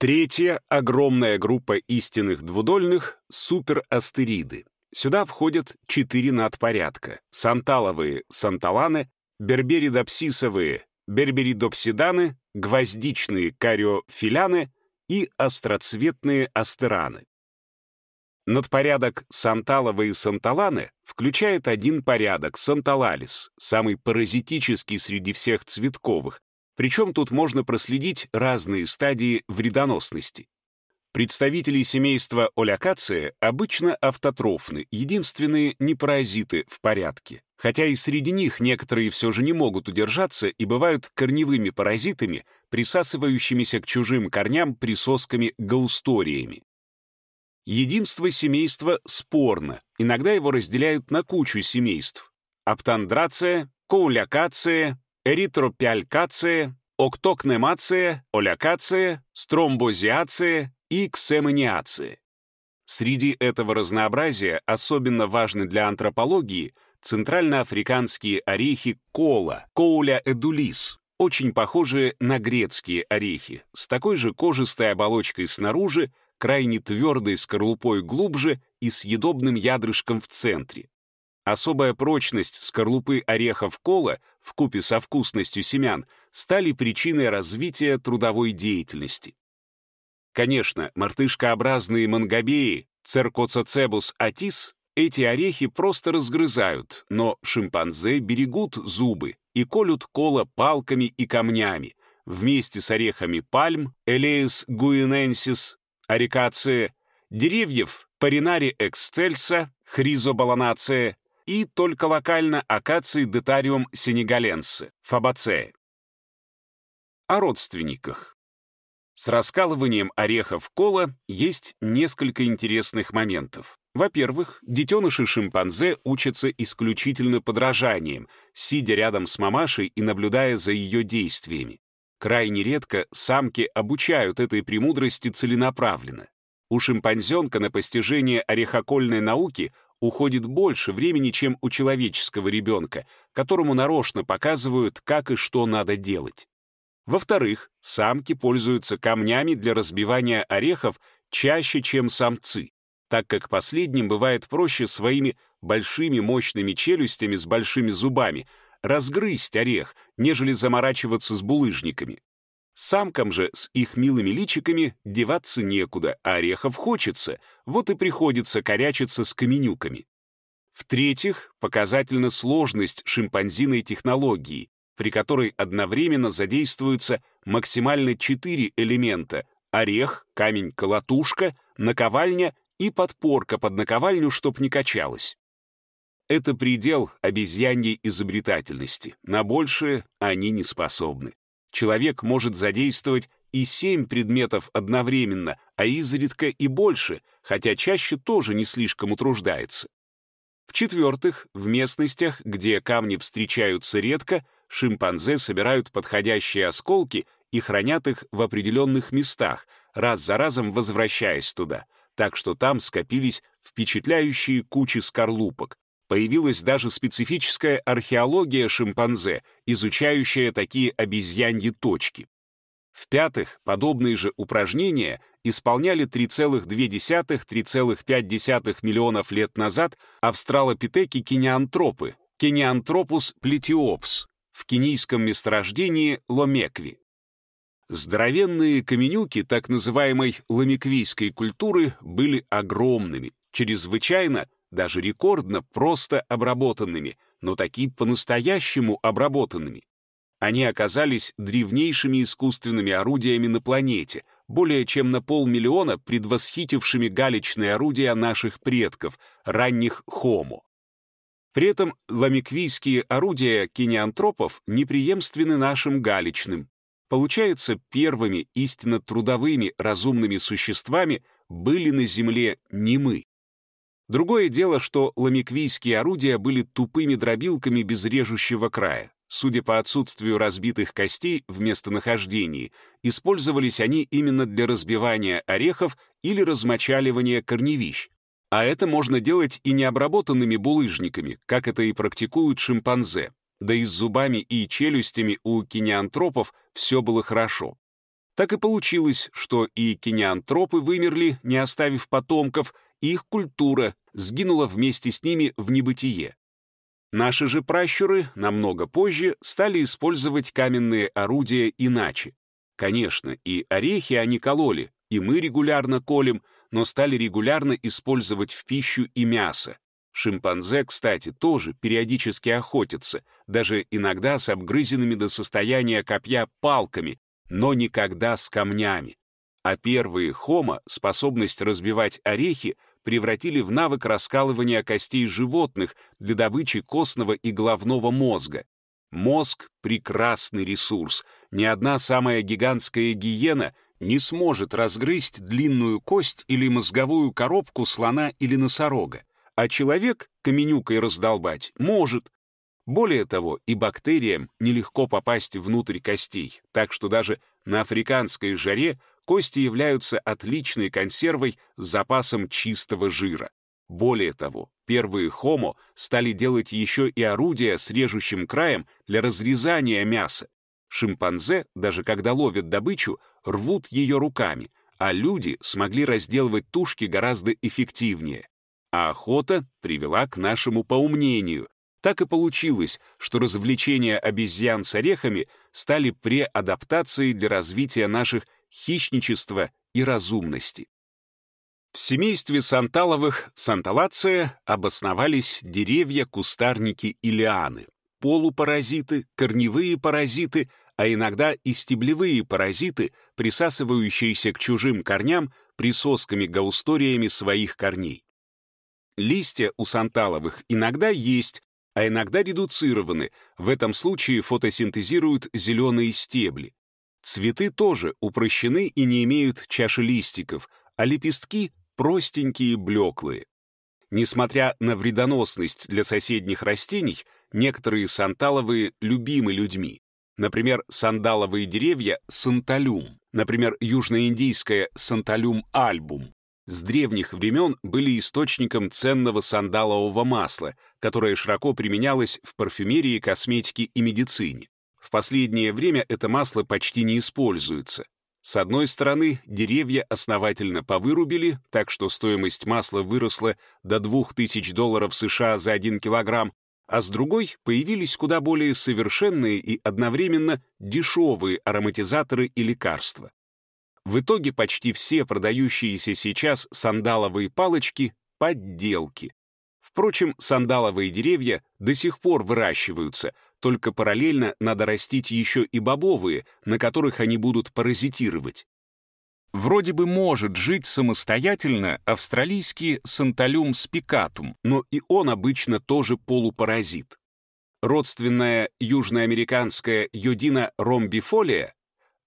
Третья — огромная группа истинных двудольных — суперастериды. Сюда входят четыре надпорядка — санталовые санталаны, берберидопсисовые берберидопсиданы, гвоздичные кариофиляны и остроцветные астераны. Надпорядок санталовые санталаны включает один порядок — санталалис, самый паразитический среди всех цветковых, причем тут можно проследить разные стадии вредоносности. Представители семейства олякация обычно автотрофны, единственные непаразиты в порядке. Хотя и среди них некоторые все же не могут удержаться и бывают корневыми паразитами, присасывающимися к чужим корням присосками-гаусториями. Единство семейства спорно, иногда его разделяют на кучу семейств. Аптандрация, коулякация, эритропиалькация, октокнемация, олякация, стромбозиация и ксемониация. Среди этого разнообразия особенно важны для антропологии центральноафриканские орехи кола, коуля эдулис, очень похожие на грецкие орехи, с такой же кожистой оболочкой снаружи, крайне твердой скорлупой глубже и съедобным ядрышком в центре. Особая прочность скорлупы орехов кола в купе со вкусностью семян стали причиной развития трудовой деятельности. Конечно, мартышкообразные мангобеи, церкоцецебус атис, эти орехи просто разгрызают, но шимпанзе берегут зубы и колют кола палками и камнями, вместе с орехами пальм, элеис гуиненсис, арикация, деревьев паринари эксцельса, хризобаланация и только локально акации детариум сенегаленсе, фабацея. О родственниках. С раскалыванием орехов кола есть несколько интересных моментов. Во-первых, детеныши шимпанзе учатся исключительно подражанием, сидя рядом с мамашей и наблюдая за ее действиями. Крайне редко самки обучают этой премудрости целенаправленно. У шимпанзенка на постижение орехокольной науки уходит больше времени, чем у человеческого ребенка, которому нарочно показывают, как и что надо делать. Во-вторых, самки пользуются камнями для разбивания орехов чаще, чем самцы, так как последним бывает проще своими большими мощными челюстями с большими зубами разгрызть орех, нежели заморачиваться с булыжниками. Самкам же с их милыми личиками деваться некуда, а орехов хочется, вот и приходится корячиться с каменюками. В-третьих, показательна сложность шимпанзиной технологии, при которой одновременно задействуются максимально четыре элемента — орех, камень-колотушка, наковальня и подпорка под наковальню, чтоб не качалась. Это предел обезьяньей изобретательности. На большее они не способны. Человек может задействовать и семь предметов одновременно, а изредка и больше, хотя чаще тоже не слишком утруждается. В-четвертых, в местностях, где камни встречаются редко, шимпанзе собирают подходящие осколки и хранят их в определенных местах, раз за разом возвращаясь туда, так что там скопились впечатляющие кучи скорлупок. Появилась даже специфическая археология шимпанзе, изучающая такие обезьяньи точки. В-пятых, подобные же упражнения исполняли 3,2-3,5 миллионов лет назад австралопитеки-кинеантропы, кинеантропус плетиопс, в кенийском месторождении Ломекви. Здоровенные каменюки так называемой ламиквийской культуры были огромными, чрезвычайно, даже рекордно просто обработанными, но таки по-настоящему обработанными. Они оказались древнейшими искусственными орудиями на планете, более чем на полмиллиона предвосхитившими галечные орудия наших предков, ранних хомо. При этом ламиквийские орудия кинеантропов неприемственны нашим галечным. Получается, первыми истинно трудовыми разумными существами были на Земле не мы. Другое дело, что ламиквийские орудия были тупыми дробилками без режущего края. Судя по отсутствию разбитых костей в местонахождении, использовались они именно для разбивания орехов или размочаливания корневищ, а это можно делать и необработанными булыжниками, как это и практикуют шимпанзе. Да и с зубами и челюстями у кинеантропов все было хорошо. Так и получилось, что и кинеантропы вымерли, не оставив потомков, и их культура сгинула вместе с ними в небытие. Наши же пращуры намного позже стали использовать каменные орудия иначе. Конечно, и орехи они кололи, и мы регулярно колем, но стали регулярно использовать в пищу и мясо. Шимпанзе, кстати, тоже периодически охотятся, даже иногда с обгрызенными до состояния копья палками, но никогда с камнями. А первые хомо способность разбивать орехи превратили в навык раскалывания костей животных для добычи костного и головного мозга. Мозг — прекрасный ресурс. Ни одна самая гигантская гиена не сможет разгрызть длинную кость или мозговую коробку слона или носорога, а человек каменюкой раздолбать может. Более того, и бактериям нелегко попасть внутрь костей, так что даже на африканской жаре кости являются отличной консервой с запасом чистого жира. Более того, первые хомо стали делать еще и орудия с режущим краем для разрезания мяса. Шимпанзе, даже когда ловят добычу, рвут ее руками, а люди смогли разделывать тушки гораздо эффективнее. А охота привела к нашему поумнению. Так и получилось, что развлечения обезьян с орехами стали преадаптацией для развития наших хищничества и разумности. В семействе санталовых санталация обосновались деревья, кустарники и лианы, полупаразиты, корневые паразиты, а иногда и стеблевые паразиты, присасывающиеся к чужим корням присосками-гаусториями своих корней. Листья у санталовых иногда есть, а иногда редуцированы, в этом случае фотосинтезируют зеленые стебли. Цветы тоже упрощены и не имеют чаши листиков, а лепестки простенькие, блеклые. Несмотря на вредоносность для соседних растений, некоторые санталовые любимы людьми. Например, сандаловые деревья — санталюм, например, южноиндийское санталюм альбум. С древних времен были источником ценного сандалового масла, которое широко применялось в парфюмерии, косметике и медицине. В последнее время это масло почти не используется. С одной стороны, деревья основательно повырубили, так что стоимость масла выросла до 2000 долларов США за 1 килограмм, а с другой появились куда более совершенные и одновременно дешевые ароматизаторы и лекарства. В итоге почти все продающиеся сейчас сандаловые палочки — подделки. Впрочем, сандаловые деревья до сих пор выращиваются, только параллельно надо растить еще и бобовые, на которых они будут паразитировать. Вроде бы может жить самостоятельно австралийский санталюм спикатум, но и он обычно тоже полупаразит. Родственная южноамериканская йодина ромбифолия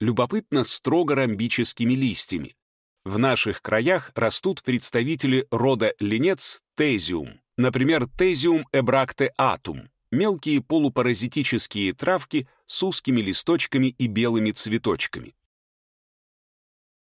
любопытно строго ромбическими листьями. В наших краях растут представители рода ленец тезиум, например, тезиум эбракте атум, мелкие полупаразитические травки с узкими листочками и белыми цветочками.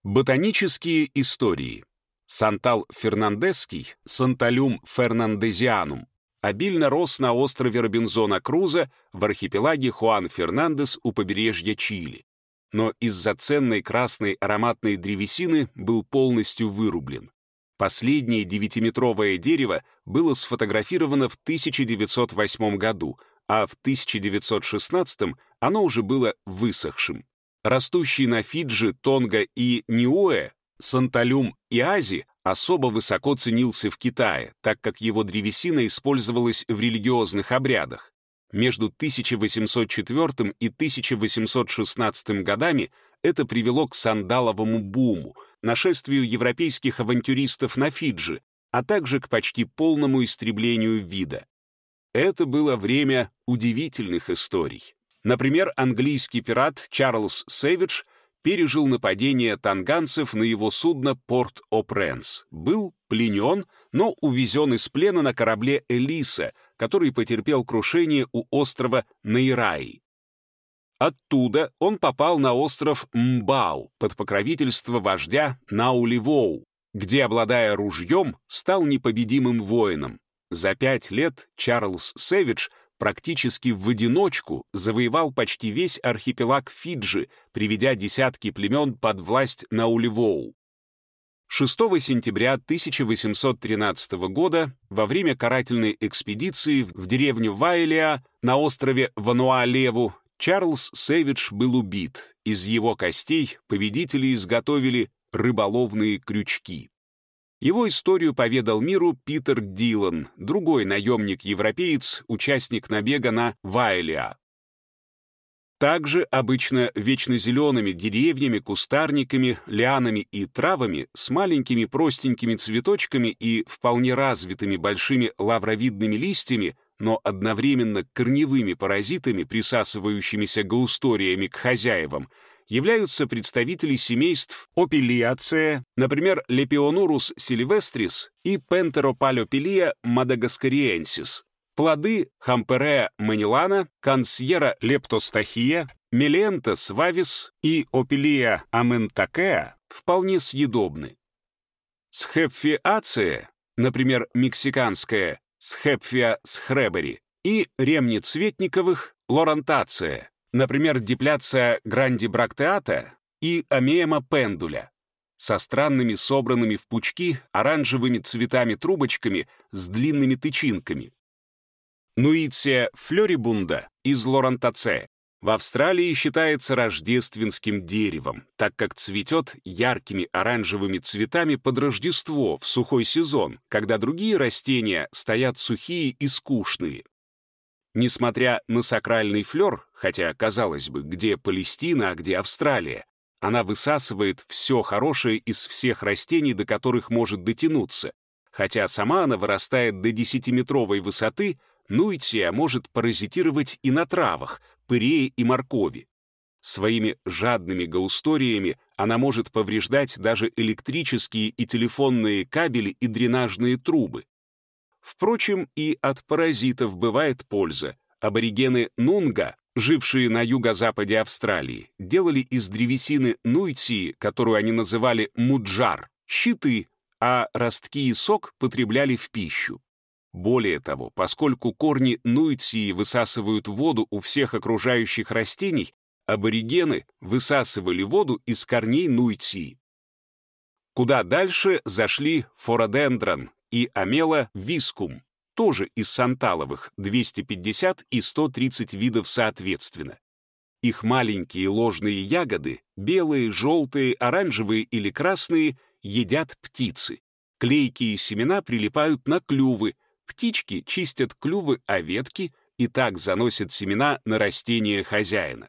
Ботанические истории. Сантал фернандесский, Санталюм фернандезианум, обильно рос на острове Робинзона Круза в архипелаге Хуан Фернандес у побережья Чили. Но из-за ценной красной ароматной древесины был полностью вырублен. Последнее девятиметровое дерево было сфотографировано в 1908 году, а в 1916 оно уже было высохшим. Растущий на Фиджи, Тонга и Ниуэ, Санталюм и Ази особо высоко ценился в Китае, так как его древесина использовалась в религиозных обрядах. Между 1804 и 1816 годами это привело к сандаловому буму — нашествию европейских авантюристов на Фиджи, а также к почти полному истреблению вида. Это было время удивительных историй. Например, английский пират Чарльз Сэвидж пережил нападение танганцев на его судно Порт-о-Пренс, был пленен, но увезен из плена на корабле «Элиса», который потерпел крушение у острова Нейраи. Оттуда он попал на остров Мбау под покровительство вождя Науливоу, где, обладая ружьем, стал непобедимым воином. За пять лет Чарльз Сэвидж практически в одиночку завоевал почти весь архипелаг Фиджи, приведя десятки племен под власть Науливоу. 6 сентября 1813 года во время карательной экспедиции в деревню Вайлия на острове Вануа-Леву Чарльз Сэвидж был убит. Из его костей победители изготовили рыболовные крючки. Его историю поведал миру Питер Дилан, другой наемник-европеец, участник набега на Вайлиа. Также обычно вечно зелеными деревьями, кустарниками, лианами и травами с маленькими простенькими цветочками и вполне развитыми большими лавровидными листьями, но одновременно корневыми паразитами, присасывающимися гаусториями к хозяевам, являются представители семейств Опилиация, например, Lepionurus silvestris и Penteropalopilea madagascariensis. Плоды Хамперея манилана, Консьера лептостахия, Мелентес вавис и Опилия аментакеа вполне съедобны. Схепфиация, например, мексиканская Схепфия схребери, и ремнецветниковых лорантация, например, дипляция грандибрактеата и амеема пендуля, со странными собранными в пучки оранжевыми цветами-трубочками с длинными тычинками. Нуиция флорибунда из лорантацея в Австралии считается рождественским деревом, так как цветет яркими оранжевыми цветами под Рождество в сухой сезон, когда другие растения стоят сухие и скучные. Несмотря на сакральный флер, хотя, казалось бы, где Палестина, а где Австралия, она высасывает все хорошее из всех растений, до которых может дотянуться. Хотя сама она вырастает до 10-метровой высоты, нуйтия может паразитировать и на травах, пырее и моркови. Своими жадными гаусториями она может повреждать даже электрические и телефонные кабели и дренажные трубы. Впрочем, и от паразитов бывает польза. Аборигены Нунга, жившие на юго-западе Австралии, делали из древесины нуйции, которую они называли муджар, щиты, а ростки и сок потребляли в пищу. Более того, поскольку корни нуйции высасывают воду у всех окружающих растений, аборигены высасывали воду из корней нуйции. Куда дальше зашли фородендрон, и амела вискум, тоже из санталовых, 250 и 130 видов соответственно. Их маленькие ложные ягоды, белые, желтые, оранжевые или красные, едят птицы. Клейкие семена прилипают на клювы, птички чистят клювы о ветки и так заносят семена на растения хозяина.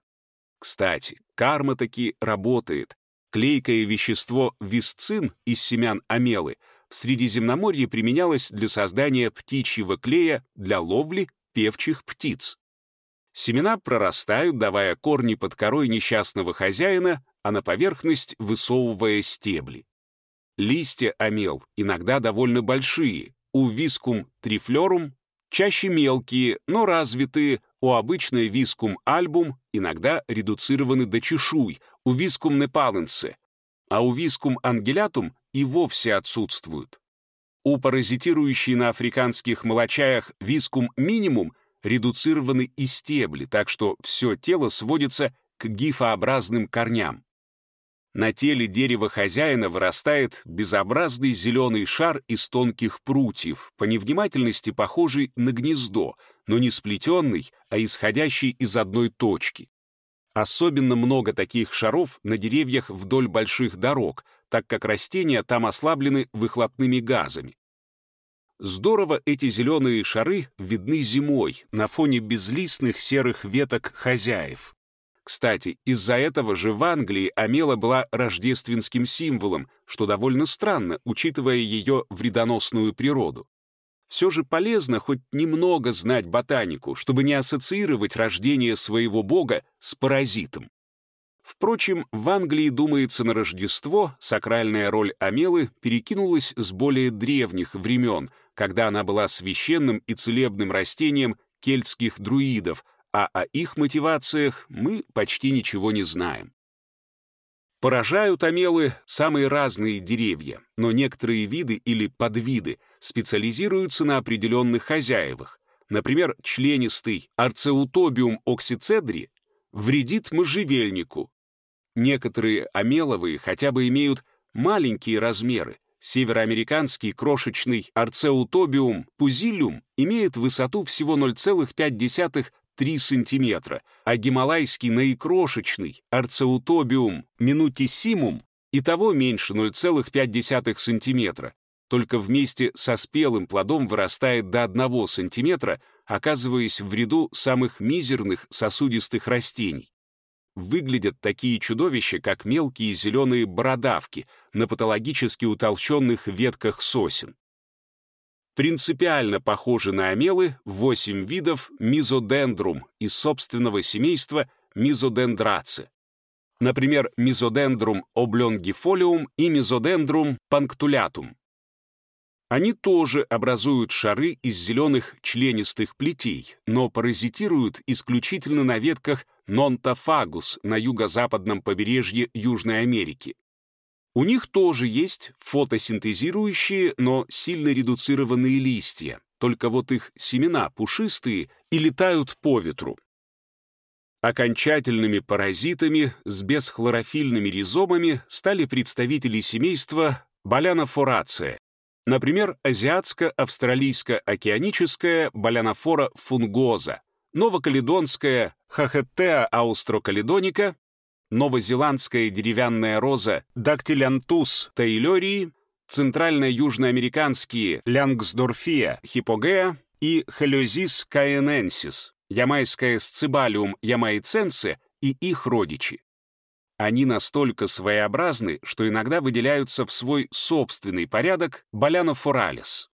Кстати, карма таки работает. Клейкое вещество висцин из семян амелы — в Средиземноморье применялось для создания птичьего клея для ловли певчих птиц. Семена прорастают, давая корни под корой несчастного хозяина, а на поверхность высовывая стебли. Листья амел иногда довольно большие, у вискум трифлорум чаще мелкие, но развитые, у обычной вискум альбум иногда редуцированы до чешуй, у вискум непаленсе, а у вискум ангелятум и вовсе отсутствуют. У паразитирующей на африканских молочаях вискум минимум редуцированы и стебли, так что все тело сводится к гифообразным корням. На теле дерева хозяина вырастает безобразный зеленый шар из тонких прутьев, по невнимательности похожий на гнездо, но не сплетенный, а исходящий из одной точки. Особенно много таких шаров на деревьях вдоль больших дорог, так как растения там ослаблены выхлопными газами. Здорово эти зеленые шары видны зимой на фоне безлистных серых веток хозяев. Кстати, из-за этого же в Англии амела была рождественским символом, что довольно странно, учитывая ее вредоносную природу все же полезно хоть немного знать ботанику, чтобы не ассоциировать рождение своего бога с паразитом. Впрочем, в Англии, думается, на Рождество сакральная роль Амелы перекинулась с более древних времен, когда она была священным и целебным растением кельтских друидов, а о их мотивациях мы почти ничего не знаем. Поражают амелы самые разные деревья, но некоторые виды или подвиды специализируются на определенных хозяевах. например, членистый арцеутобиум оксицедри, вредит можжевельнику. Некоторые амеловые хотя бы имеют маленькие размеры. Североамериканский крошечный арцеутобиум пузилиум имеет высоту всего 0,5-3 см, а гималайский наикрошечный арцеутобиум минутиссимум и того меньше 0,5 см, только вместе со спелым плодом вырастает до 1 см, оказываясь в ряду самых мизерных сосудистых растений. Выглядят такие чудовища, как мелкие зеленые бородавки на патологически утолщенных ветках сосен. Принципиально похожи на омелы 8 видов мизодендрум из собственного семейства мизодендраци. Например, мизодендрум облонгифолиум и мизодендрум панктулятум. Они тоже образуют шары из зеленых членистых плетей, но паразитируют исключительно на ветках нонтофагус на юго-западном побережье Южной Америки. У них тоже есть фотосинтезирующие, но сильно редуцированные листья, только вот их семена пушистые и летают по ветру. Окончательными паразитами с бесхлорофильными ризомами стали представители семейства Балянофорация, Например, азиатско-австралийско-океаническая балянофора фунгоза, новокаледонская хахеттеа аустрокаледоника, новозеландская деревянная роза дактилянтус таилории, центрально-южноамериканские лянгсдорфия хипогеа и хелиозис каененсис, ямайская сцибалиум ямайценсе и их родичи. Они настолько своеобразны, что иногда выделяются в свой собственный порядок Балянофоралис.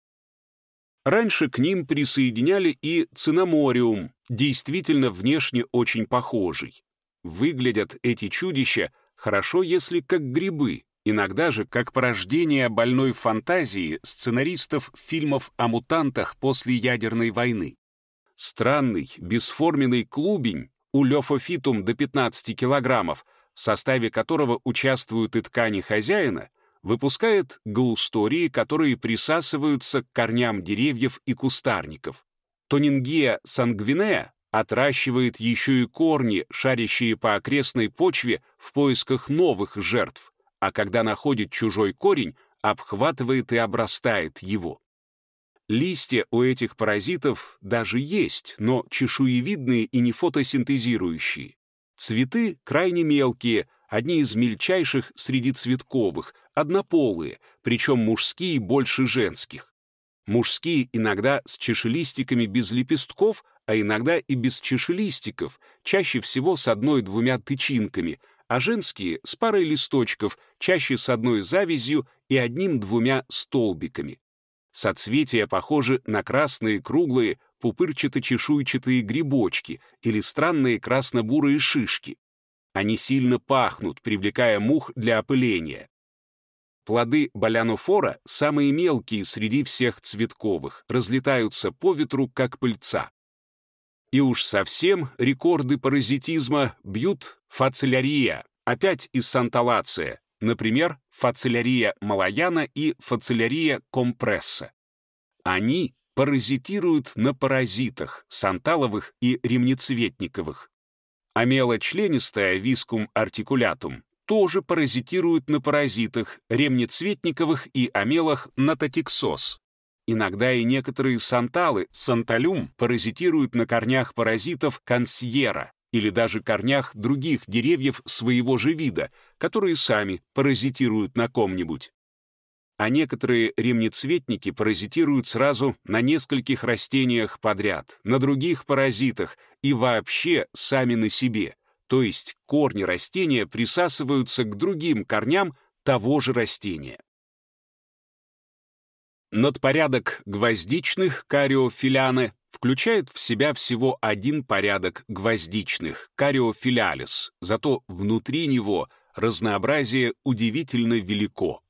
Раньше к ним присоединяли и цинамориум, действительно внешне очень похожий. Выглядят эти чудища хорошо, если как грибы, иногда же как порождение больной фантазии сценаристов фильмов о мутантах после ядерной войны. Странный, бесформенный клубень, у лёфофитум до 15 килограммов, в составе которого участвуют и ткани хозяина, выпускает гаустории, которые присасываются к корням деревьев и кустарников. Тонингия сангвинея отращивает еще и корни, шарящие по окрестной почве в поисках новых жертв, а когда находит чужой корень, обхватывает и обрастает его. Листья у этих паразитов даже есть, но чешуевидные и не фотосинтезирующие. Цветы крайне мелкие, одни из мельчайших среди цветковых, однополые, причем мужские больше женских. Мужские иногда с чешелистиками без лепестков, а иногда и без чешелистиков, чаще всего с одной-двумя тычинками, а женские с парой листочков, чаще с одной завязью и одним-двумя столбиками. Соцветия похожи на красные круглые пупырчато-чешуйчатые грибочки или странные красно-бурые шишки. Они сильно пахнут, привлекая мух для опыления. Плоды балянофора самые мелкие среди всех цветковых, разлетаются по ветру, как пыльца. И уж совсем рекорды паразитизма бьют фацелярия, опять из санталация, например, фацелярия малаяна и фацелярия компресса. Они паразитируют на паразитах, санталовых и ремнецветниковых. Амелочленистая вискум артикулятум тоже паразитирует на паразитах, ремнецветниковых и амелах натотиксоз. Иногда и некоторые санталы, санталюм, паразитируют на корнях паразитов консьера или даже корнях других деревьев своего же вида, которые сами паразитируют на ком-нибудь а некоторые ремнецветники паразитируют сразу на нескольких растениях подряд, на других паразитах и вообще сами на себе, то есть корни растения присасываются к другим корням того же растения. Надпорядок гвоздичных кариофиляны включает в себя всего один порядок гвоздичных кариофилялис, зато внутри него разнообразие удивительно велико.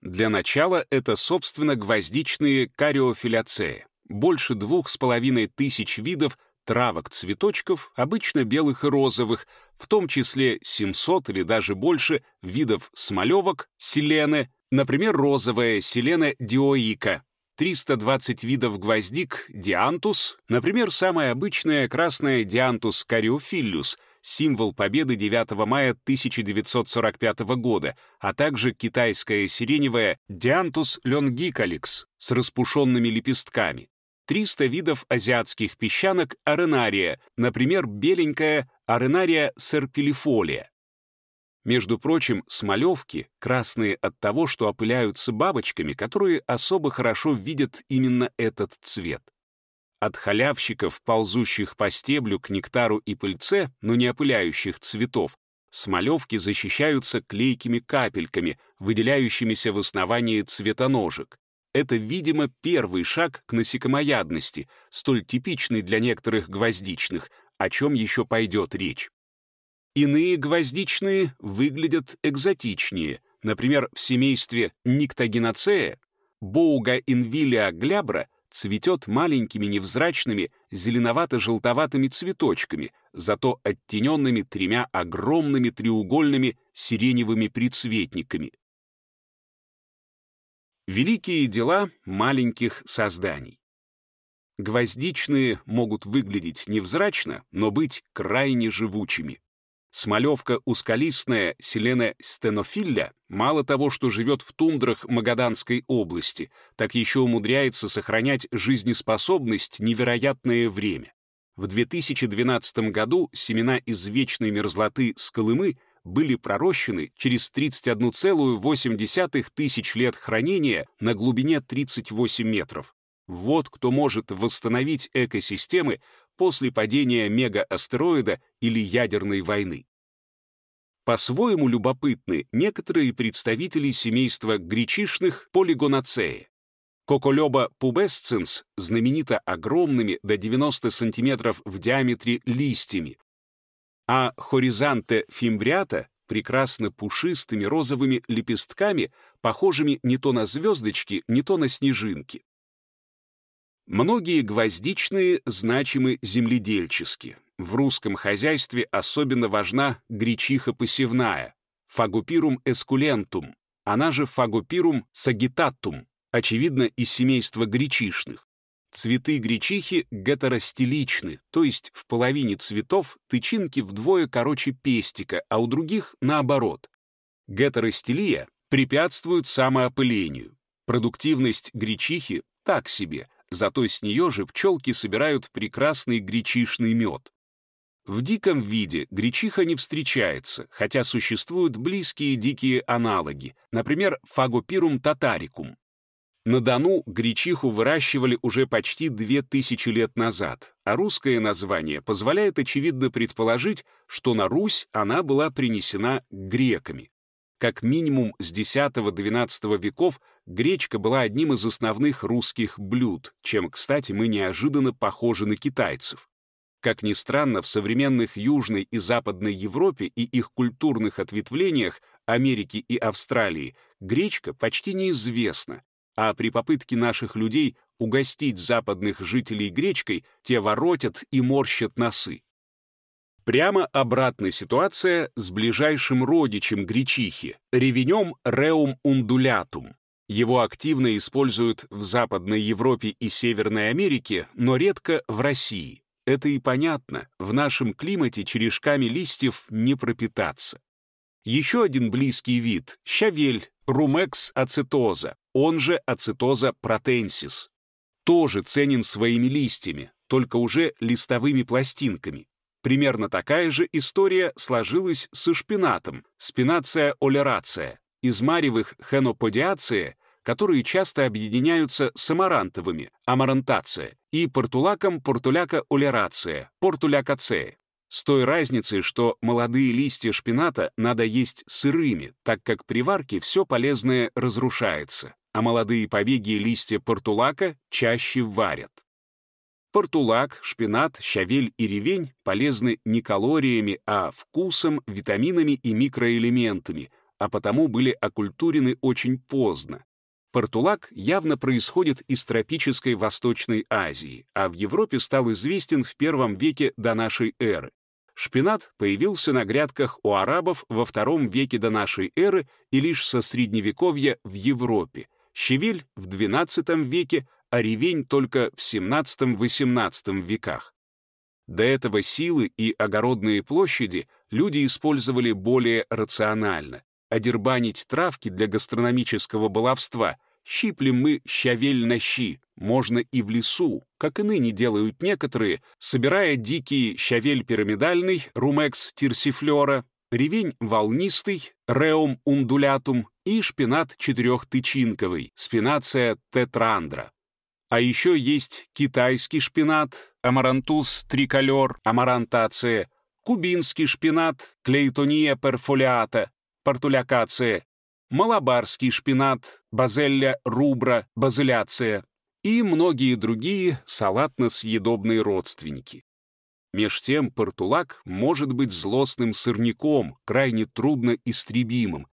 Для начала это, собственно, гвоздичные кариофиляцеи. Больше двух с половиной тысяч видов травок-цветочков, обычно белых и розовых, в том числе 700 или даже больше видов смолевок, селены, например, розовая селена диоика, 320 видов гвоздик диантус, например, самая обычная красная диантус кариофиллюс, символ победы 9 мая 1945 года, а также китайская сиреневая диантус лонгикаликс с распушенными лепестками. 300 видов азиатских песчанок аренария, например, беленькая аренария серпилифолия. Между прочим, смолевки красные от того, что опыляются бабочками, которые особо хорошо видят именно этот цвет. От халявщиков, ползущих по стеблю к нектару и пыльце, но не опыляющих цветов, смолевки защищаются клейкими капельками, выделяющимися в основании цветоножек. Это, видимо, первый шаг к насекомоядности, столь типичный для некоторых гвоздичных, о чем еще пойдет речь. Иные гвоздичные выглядят экзотичнее. Например, в семействе Никтогенацея Боуга инвилия глябра цветет маленькими невзрачными зеленовато-желтоватыми цветочками, зато оттененными тремя огромными треугольными сиреневыми прицветниками. Великие дела маленьких созданий. Гвоздичные могут выглядеть невзрачно, но быть крайне живучими. Смолевка ускалистная Селена стенофилля мало того, что живет в тундрах Магаданской области, так еще умудряется сохранять жизнеспособность невероятное время. В 2012 году семена из вечной мерзлоты с Колымы были пророщены через 31,8 тысяч лет хранения на глубине 38 метров. Вот кто может восстановить экосистемы после падения мегаастероида или ядерной войны. По-своему любопытны некоторые представители семейства гречишных полигонацеи. Коколеба пубесценс знаменита огромными до 90 см в диаметре листьями, а хоризанте фимбриата прекрасно пушистыми розовыми лепестками, похожими не то на звездочки, не то на снежинки. Многие гвоздичные значимы земледельчески. В русском хозяйстве особенно важна гречиха посевная, фагопирум эскулентум, она же фагопирум сагитатум, очевидно, из семейства гречишных. Цветы гречихи гетеростиличны, то есть в половине цветов тычинки вдвое короче пестика, а у других наоборот. Гетеростилия препятствует самоопылению. Продуктивность гречихи так себе, зато с нее же пчелки собирают прекрасный гречишный мед. В диком виде гречиха не встречается, хотя существуют близкие дикие аналоги, например, фагопирум татарикум. На Дону гречиху выращивали уже почти две тысячи лет назад, а русское название позволяет очевидно предположить, что на Русь она была принесена греками. Как минимум с X-XII веков гречка была одним из основных русских блюд, чем, кстати, мы неожиданно похожи на китайцев. Как ни странно, в современных Южной и Западной Европе и их культурных ответвлениях Америки и Австралии гречка почти неизвестна, а при попытке наших людей угостить западных жителей гречкой, те воротят и морщат носы. Прямо обратная ситуация с ближайшим родичем гречихи, ревенем реум ундулятум. Его активно используют в Западной Европе и Северной Америке, но редко в России. Это и понятно, в нашем климате черешками листьев не пропитаться. Еще один близкий вид — щавель, румекс ацетоза, он же ацетоза протенсис. Тоже ценен своими листьями, только уже листовыми пластинками. Примерно такая же история сложилась со шпинатом, спинация олерация, из маревых хеноподиация которые часто объединяются с амарантовыми, амарантация, и портулаком портуляка олерация, портулякацея. С той разницей, что молодые листья шпината надо есть сырыми, так как при варке все полезное разрушается, а молодые побеги и листья портулака чаще варят. Портулак, шпинат, щавель и ревень полезны не калориями, а вкусом, витаминами и микроэлементами, а потому были окультурены очень поздно. Портулак явно происходит из тропической Восточной Азии, а в Европе стал известен в первом веке до нашей эры. Шпинат появился на грядках у арабов во втором веке до нашей эры и лишь со средневековья в Европе. щавель в XII веке, а ревень только в XVII-XVIII веках. До этого силы и огородные площади люди использовали более рационально. А дербанить травки для гастрономического баловства щиплем мы щавель на щи, можно и в лесу, как и ныне делают некоторые, собирая дикий щавель пирамидальный, румекс тирсифлера, ревень волнистый, реум ундулятум и шпинат четырехтычинковый, спинация тетрандра. А еще есть китайский шпинат, амарантус триколер, амарантация, кубинский шпинат, клейтония перфолиата, портулякация, малабарский шпинат, базелля рубра, базиляция и многие другие салатно-съедобные родственники. Меж тем портулак может быть злостным сорняком, крайне трудно истребимым,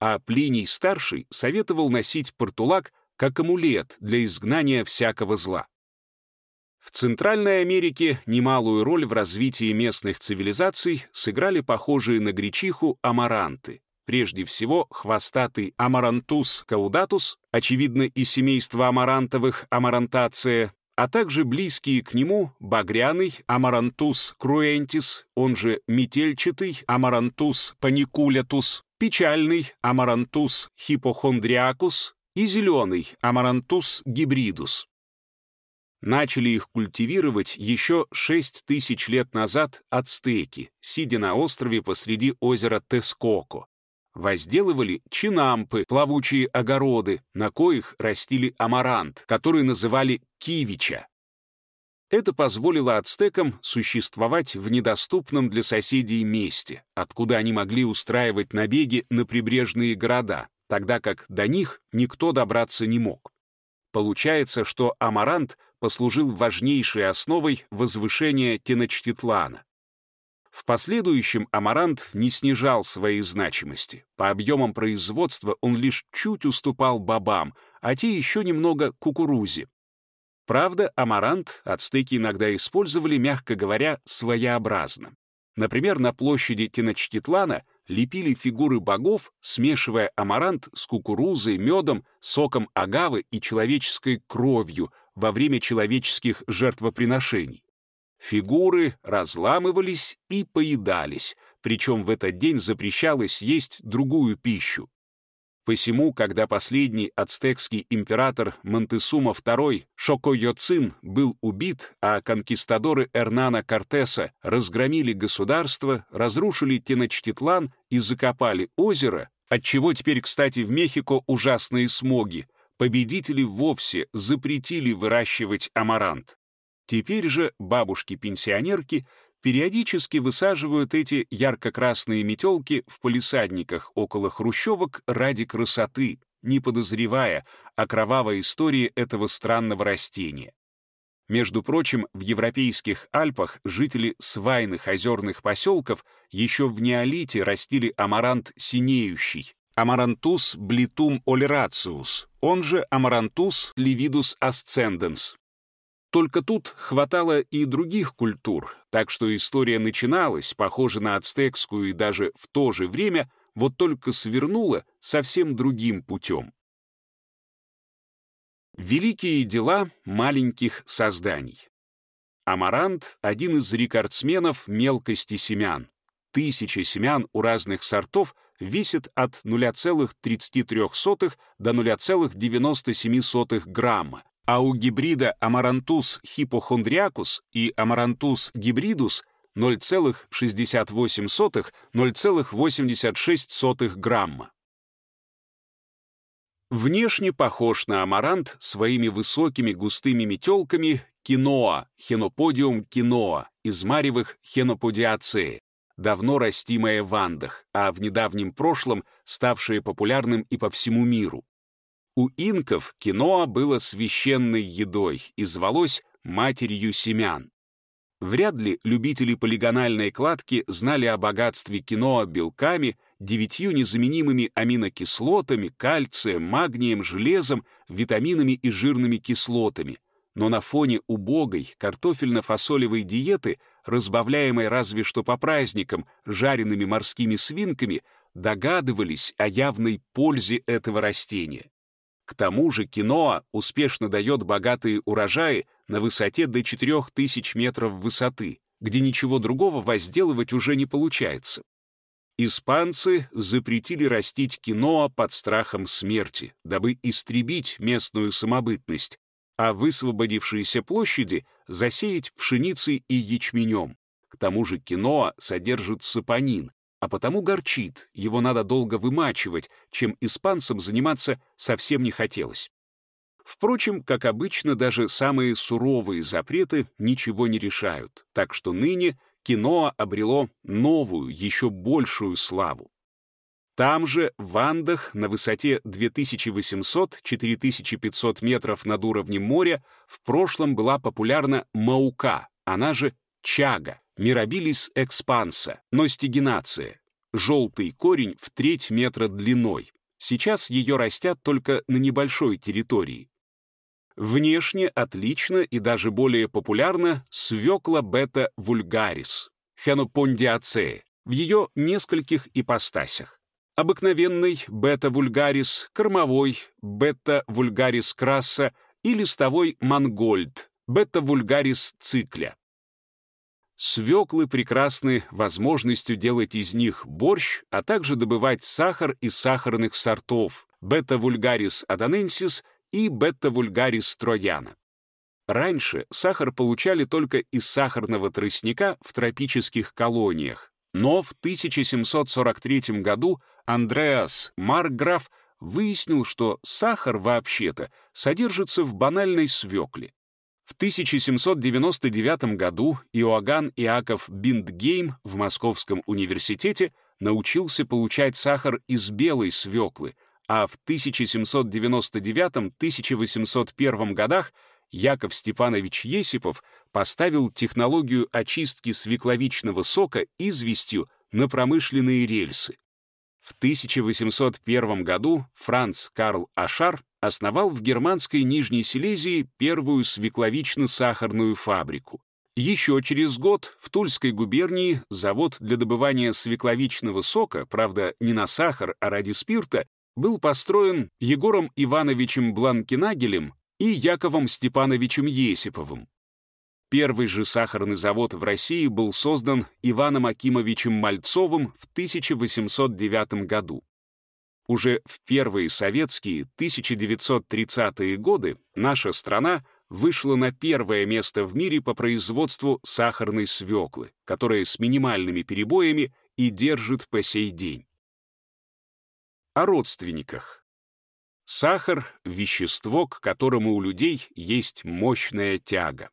а Плиний-старший советовал носить портулак как амулет для изгнания всякого зла. В Центральной Америке немалую роль в развитии местных цивилизаций сыграли похожие на гречиху амаранты. Прежде всего, хвостатый Amaranthus caudatus, очевидно, из семейства амарантовых Amaranthaceae, а также близкие к нему багряный Amaranthus cruentus, он же метельчатый Amaranthus paniculatus, печальный Amaranthus hypochondriacus и зеленый Amaranthus hybridus. Начали их культивировать еще 6 тысяч лет назад ацтеки, сидя на острове посреди озера Тескоко. Возделывали чинампы, плавучие огороды, на коих растили амарант, который называли кивича. Это позволило ацтекам существовать в недоступном для соседей месте, откуда они могли устраивать набеги на прибрежные города, тогда как до них никто добраться не мог. Получается, что амарант послужил важнейшей основой возвышения Теночтитлана. В последующем амарант не снижал своей значимости. По объемам производства он лишь чуть уступал бобам, а те еще немного кукурузе. Правда, амарант ацтеки иногда использовали, мягко говоря, своеобразно. Например, на площади Теночтитлана — лепили фигуры богов, смешивая амарант с кукурузой, медом, соком агавы и человеческой кровью во время человеческих жертвоприношений. Фигуры разламывались и поедались, причем в этот день запрещалось есть другую пищу. Посему, когда последний ацтекский император Монтесума II Шокойоцин был убит, а конкистадоры Эрнана Кортеса разгромили государство, разрушили Теночтитлан и закопали озеро, отчего теперь, кстати, в Мехико ужасные смоги, победители вовсе запретили выращивать амарант. Теперь же бабушки-пенсионерки периодически высаживают эти ярко-красные метелки в палисадниках около хрущевок ради красоты, не подозревая о кровавой истории этого странного растения. Между прочим, в европейских Альпах жители свайных озерных поселков еще в неолите растили амарант синеющий, Amaranthus blitum oleraceus, он же Amaranthus lividus ascendens, только тут хватало и других культур, так что история начиналась, похоже на ацтекскую и даже в то же время, вот только свернула совсем другим путем. Великие дела маленьких созданий. Амарант — один из рекордсменов мелкости семян. Тысячи семян у разных сортов весят от 0,33 до 0,97 грамма, а у гибрида Amaranthus hypochondriacus и Amaranthus gibridus 0,68-0,86 грамма. Внешне похож на амарант своими высокими густыми метелками киноа, хеноподиум киноа, из маревых хеноподиацеи, давно растимое в Андах, а в недавнем прошлом ставшее популярным и по всему миру. У инков киноа было священной едой и звалось матерью семян. Вряд ли любители полигональной кладки знали о богатстве киноа белками, девятью незаменимыми аминокислотами, кальцием, магнием, железом, витаминами и жирными кислотами. Но на фоне убогой картофельно-фасолевой диеты, разбавляемой разве что по праздникам жареными морскими свинками, догадывались о явной пользе этого растения. К тому же киноа успешно дает богатые урожаи на высоте до 4000 метров высоты, где ничего другого возделывать уже не получается. Испанцы запретили растить киноа под страхом смерти, дабы истребить местную самобытность, а высвободившиеся площади засеять пшеницей и ячменем. К тому же киноа содержит сапонин, а потому горчит, его надо долго вымачивать, чем испанцам заниматься совсем не хотелось. Впрочем, как обычно, даже самые суровые запреты ничего не решают, так что ныне кино обрело новую, еще большую славу. Там же, в Андах, на высоте 2800-4500 метров над уровнем моря, в прошлом была популярна маука, она же чага, мирабилис экспанса, ностигинация, желтый корень в треть метра длиной. Сейчас ее растят только на небольшой территории. Внешне отлично и даже более популярна свекла бета вульгарис, хенопондиацея, в ее нескольких ипостасях. Обыкновенный бета вульгарис, кормовой бета вульгарис краса и листовой мангольд, бета вульгарис цикля. Свеклы прекрасны возможностью делать из них борщ, а также добывать сахар из сахарных сортов бета вульгарис адоненсис и бета-вульгарис трояна. Раньше сахар получали только из сахарного тростника в тропических колониях, но в 1743 году Андреас Маркграф выяснил, что сахар вообще-то содержится в банальной свекле. В 1799 году Иоганн Иаков Биндгейм в Московском университете научился получать сахар из белой свеклы, а в 1799-1801 годах Яков Степанович Есипов поставил технологию очистки свекловичного сока известью на промышленные рельсы. В 1801 году Франц Карл Ашар основал в германской Нижней Силезии первую свекловично-сахарную фабрику. Еще через год в Тульской губернии завод для добывания свекловичного сока, правда, не на сахар, а ради спирта, был построен Егором Ивановичем Бланкинагелем и Яковом Степановичем Есиповым. Первый же сахарный завод в России был создан Иваном Акимовичем Мальцовым в 1809 году. Уже в первые советские 1930-е годы наша страна вышла на первое место в мире по производству сахарной свеклы, которая с минимальными перебоями и держит по сей день. О родственниках. Сахар — вещество, к которому у людей есть мощная тяга.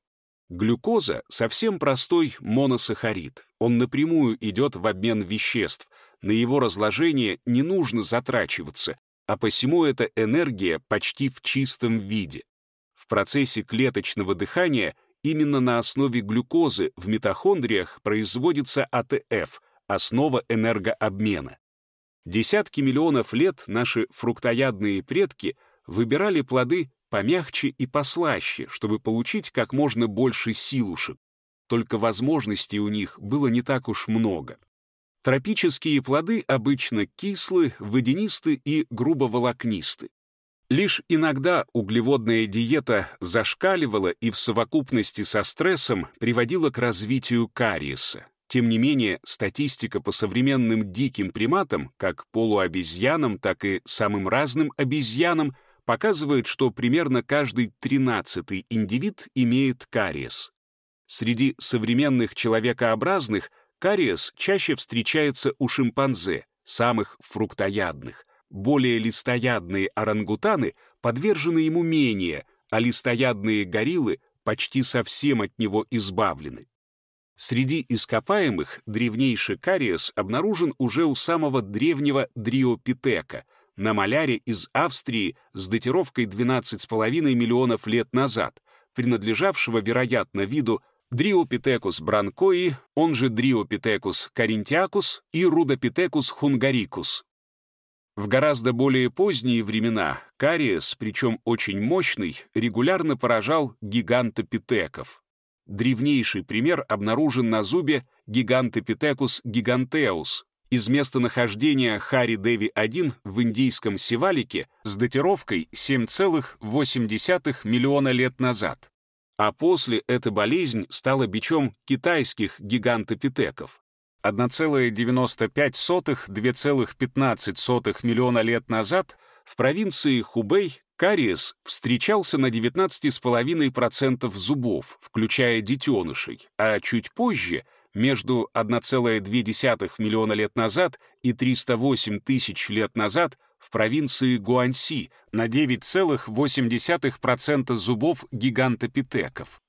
Глюкоза — совсем простой моносахарид. Он напрямую идет в обмен веществ. На его разложение не нужно затрачиваться, а посему эта энергия почти в чистом виде. В процессе клеточного дыхания именно на основе глюкозы в митохондриях производится АТФ — основа энергообмена. Десятки миллионов лет наши фруктоядные предки выбирали плоды помягче и послаще, чтобы получить как можно больше силушек. Только возможностей у них было не так уж много. Тропические плоды обычно кислы, водянисты и грубоволокнисты. Лишь иногда углеводная диета зашкаливала и в совокупности со стрессом приводила к развитию кариеса. Тем не менее, статистика по современным диким приматам, как полуобезьянам, так и самым разным обезьянам, показывает, что примерно каждый тринадцатый индивид имеет кариес. Среди современных человекообразных кариес чаще встречается у шимпанзе, самых фруктоядных. Более листоядные орангутаны подвержены ему менее, а листоядные гориллы почти совсем от него избавлены. Среди ископаемых древнейший кариес обнаружен уже у самого древнего дриопитека на маляре из Австрии с датировкой 12,5 миллионов лет назад, принадлежавшего, вероятно, виду Дриопитекус бранкои, он же Дриопитекус каринтиакус и Рудопитекус хунгарикус. В гораздо более поздние времена кариес, причем очень мощный, регулярно поражал гигантопитеков. Древнейший пример обнаружен на зубе Гигантопитекус гигантеус, из местонахождения Хари-Деви-1 в индийском Сивалике с датировкой 7,8 миллиона лет назад. А после эта болезнь стала бичом китайских гигантопитеков. 1,95-2,15 миллиона лет назад в провинции Хубей кариес встречался на 19,5% зубов, включая детенышей, а чуть позже — между 1,2 миллиона лет назад и 308 тысяч лет назад в провинции Гуанси на 9,8% зубов гигантопитеков.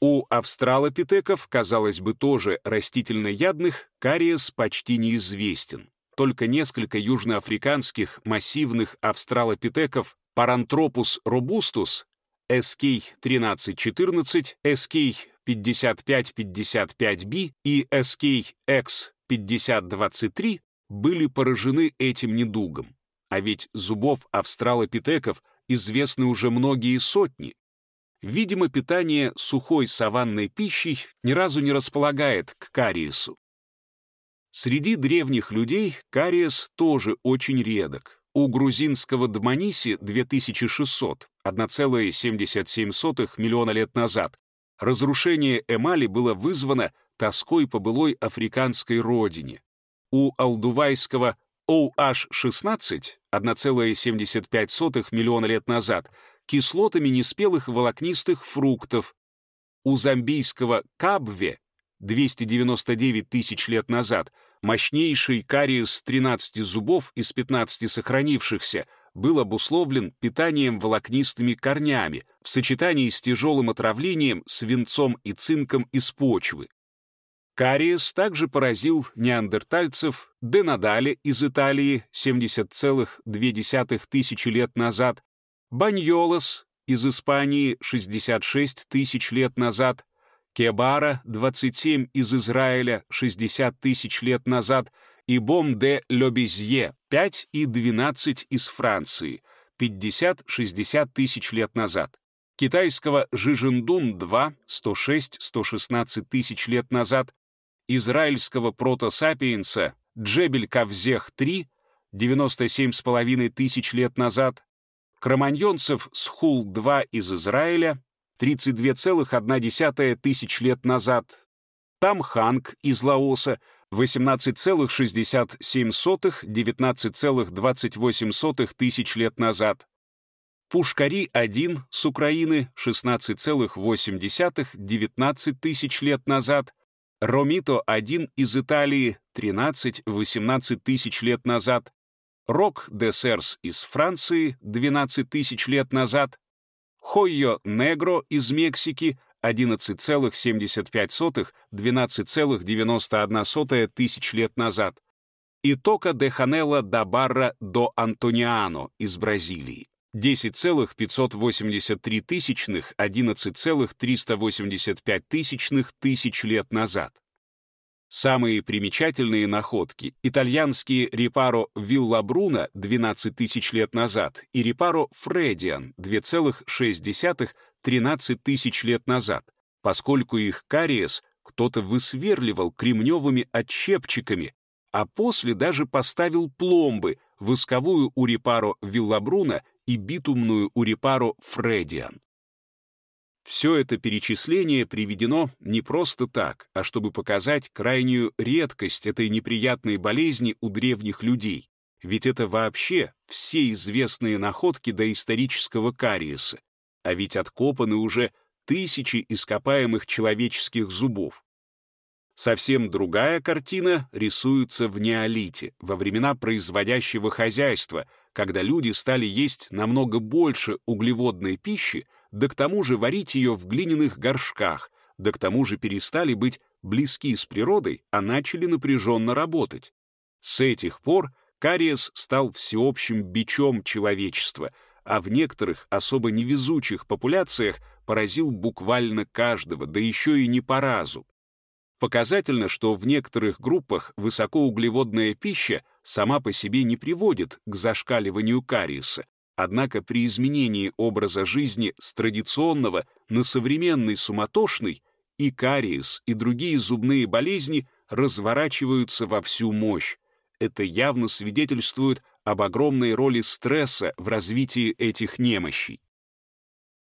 У австралопитеков, казалось бы, тоже растительноядных, кариес почти неизвестен. Только несколько южноафриканских массивных австралопитеков Paranthropus robustus, SK1314, SK 5555B и SKX5023 были поражены этим недугом. А ведь зубов австралопитеков известны уже многие сотни. Видимо, питание сухой саванной пищей ни разу не располагает к кариесу. Среди древних людей кариес тоже очень редок. У грузинского Дманиси 2600, 1,77 миллиона лет назад, Разрушение эмали было вызвано тоской по былой африканской родине. У алдувайского OH-16, 1,75 миллиона лет назад, кислотами неспелых волокнистых фруктов. У замбийского Кабве, 299 тысяч лет назад, мощнейший кариес 13 зубов из 15 сохранившихся — был обусловлен питанием волокнистыми корнями в сочетании с тяжелым отравлением свинцом и цинком из почвы. Кариес также поразил неандертальцев Денадале из Италии 70,2 тысячи лет назад, Баньолос из Испании 66 тысяч лет назад, Кебара 27 из Израиля 60 тысяч лет назад и Бом де Лобезье 5 и 12 из Франции, 50-60 тысяч лет назад. Китайского Жижендун-2, 106-116 тысяч лет назад. Израильского протосапиенса Джебель-Кавзех-3, 97,5 тысяч лет назад. Кроманьонцев Схул-2 из Израиля, 32,1 тысяч лет назад. Тамханг из Лаоса, 18,67, 19,28 тысяч лет назад. Пушкари-1 с Украины 16,8, 19 тысяч лет назад. Ромито-1 из Италии 13-18 тысяч лет назад. Рок де Серс из Франции 12 тысяч лет назад. Хойо Негро из Мексики 11,75, 12,91 тысяч лет назад, и Тока де Ханелла да Барра до Антониано из Бразилии. 10,583 тысячных, 11,385 тысячных тысяч лет назад. Самые примечательные находки — итальянские репаро Виллабруно 12 тысяч лет назад и репаро Фредиан 2,6 13 тысяч лет назад, поскольку их кариес кто-то высверливал кремневыми отщепчиками, а после даже поставил пломбы, восковую урипаро Виллабруна и битумную урипаро Фредиан. Все это перечисление приведено не просто так, а чтобы показать крайнюю редкость этой неприятной болезни у древних людей. Ведь это вообще все известные находки доисторического кариеса а ведь откопаны уже тысячи ископаемых человеческих зубов. Совсем другая картина рисуется в неолите, во времена производящего хозяйства, когда люди стали есть намного больше углеводной пищи, да к тому же варить ее в глиняных горшках, да к тому же перестали быть близки с природой, а начали напряженно работать. С этих пор кариес стал всеобщим бичом человечества — а в некоторых особо невезучих популяциях поразил буквально каждого, да еще и не по разу. Показательно, что в некоторых группах высокоуглеводная пища сама по себе не приводит к зашкаливанию кариеса, однако при изменении образа жизни с традиционного на современный суматошный и кариес, и другие зубные болезни разворачиваются во всю мощь. это явно свидетельствует об огромной роли стресса в развитии этих немощей.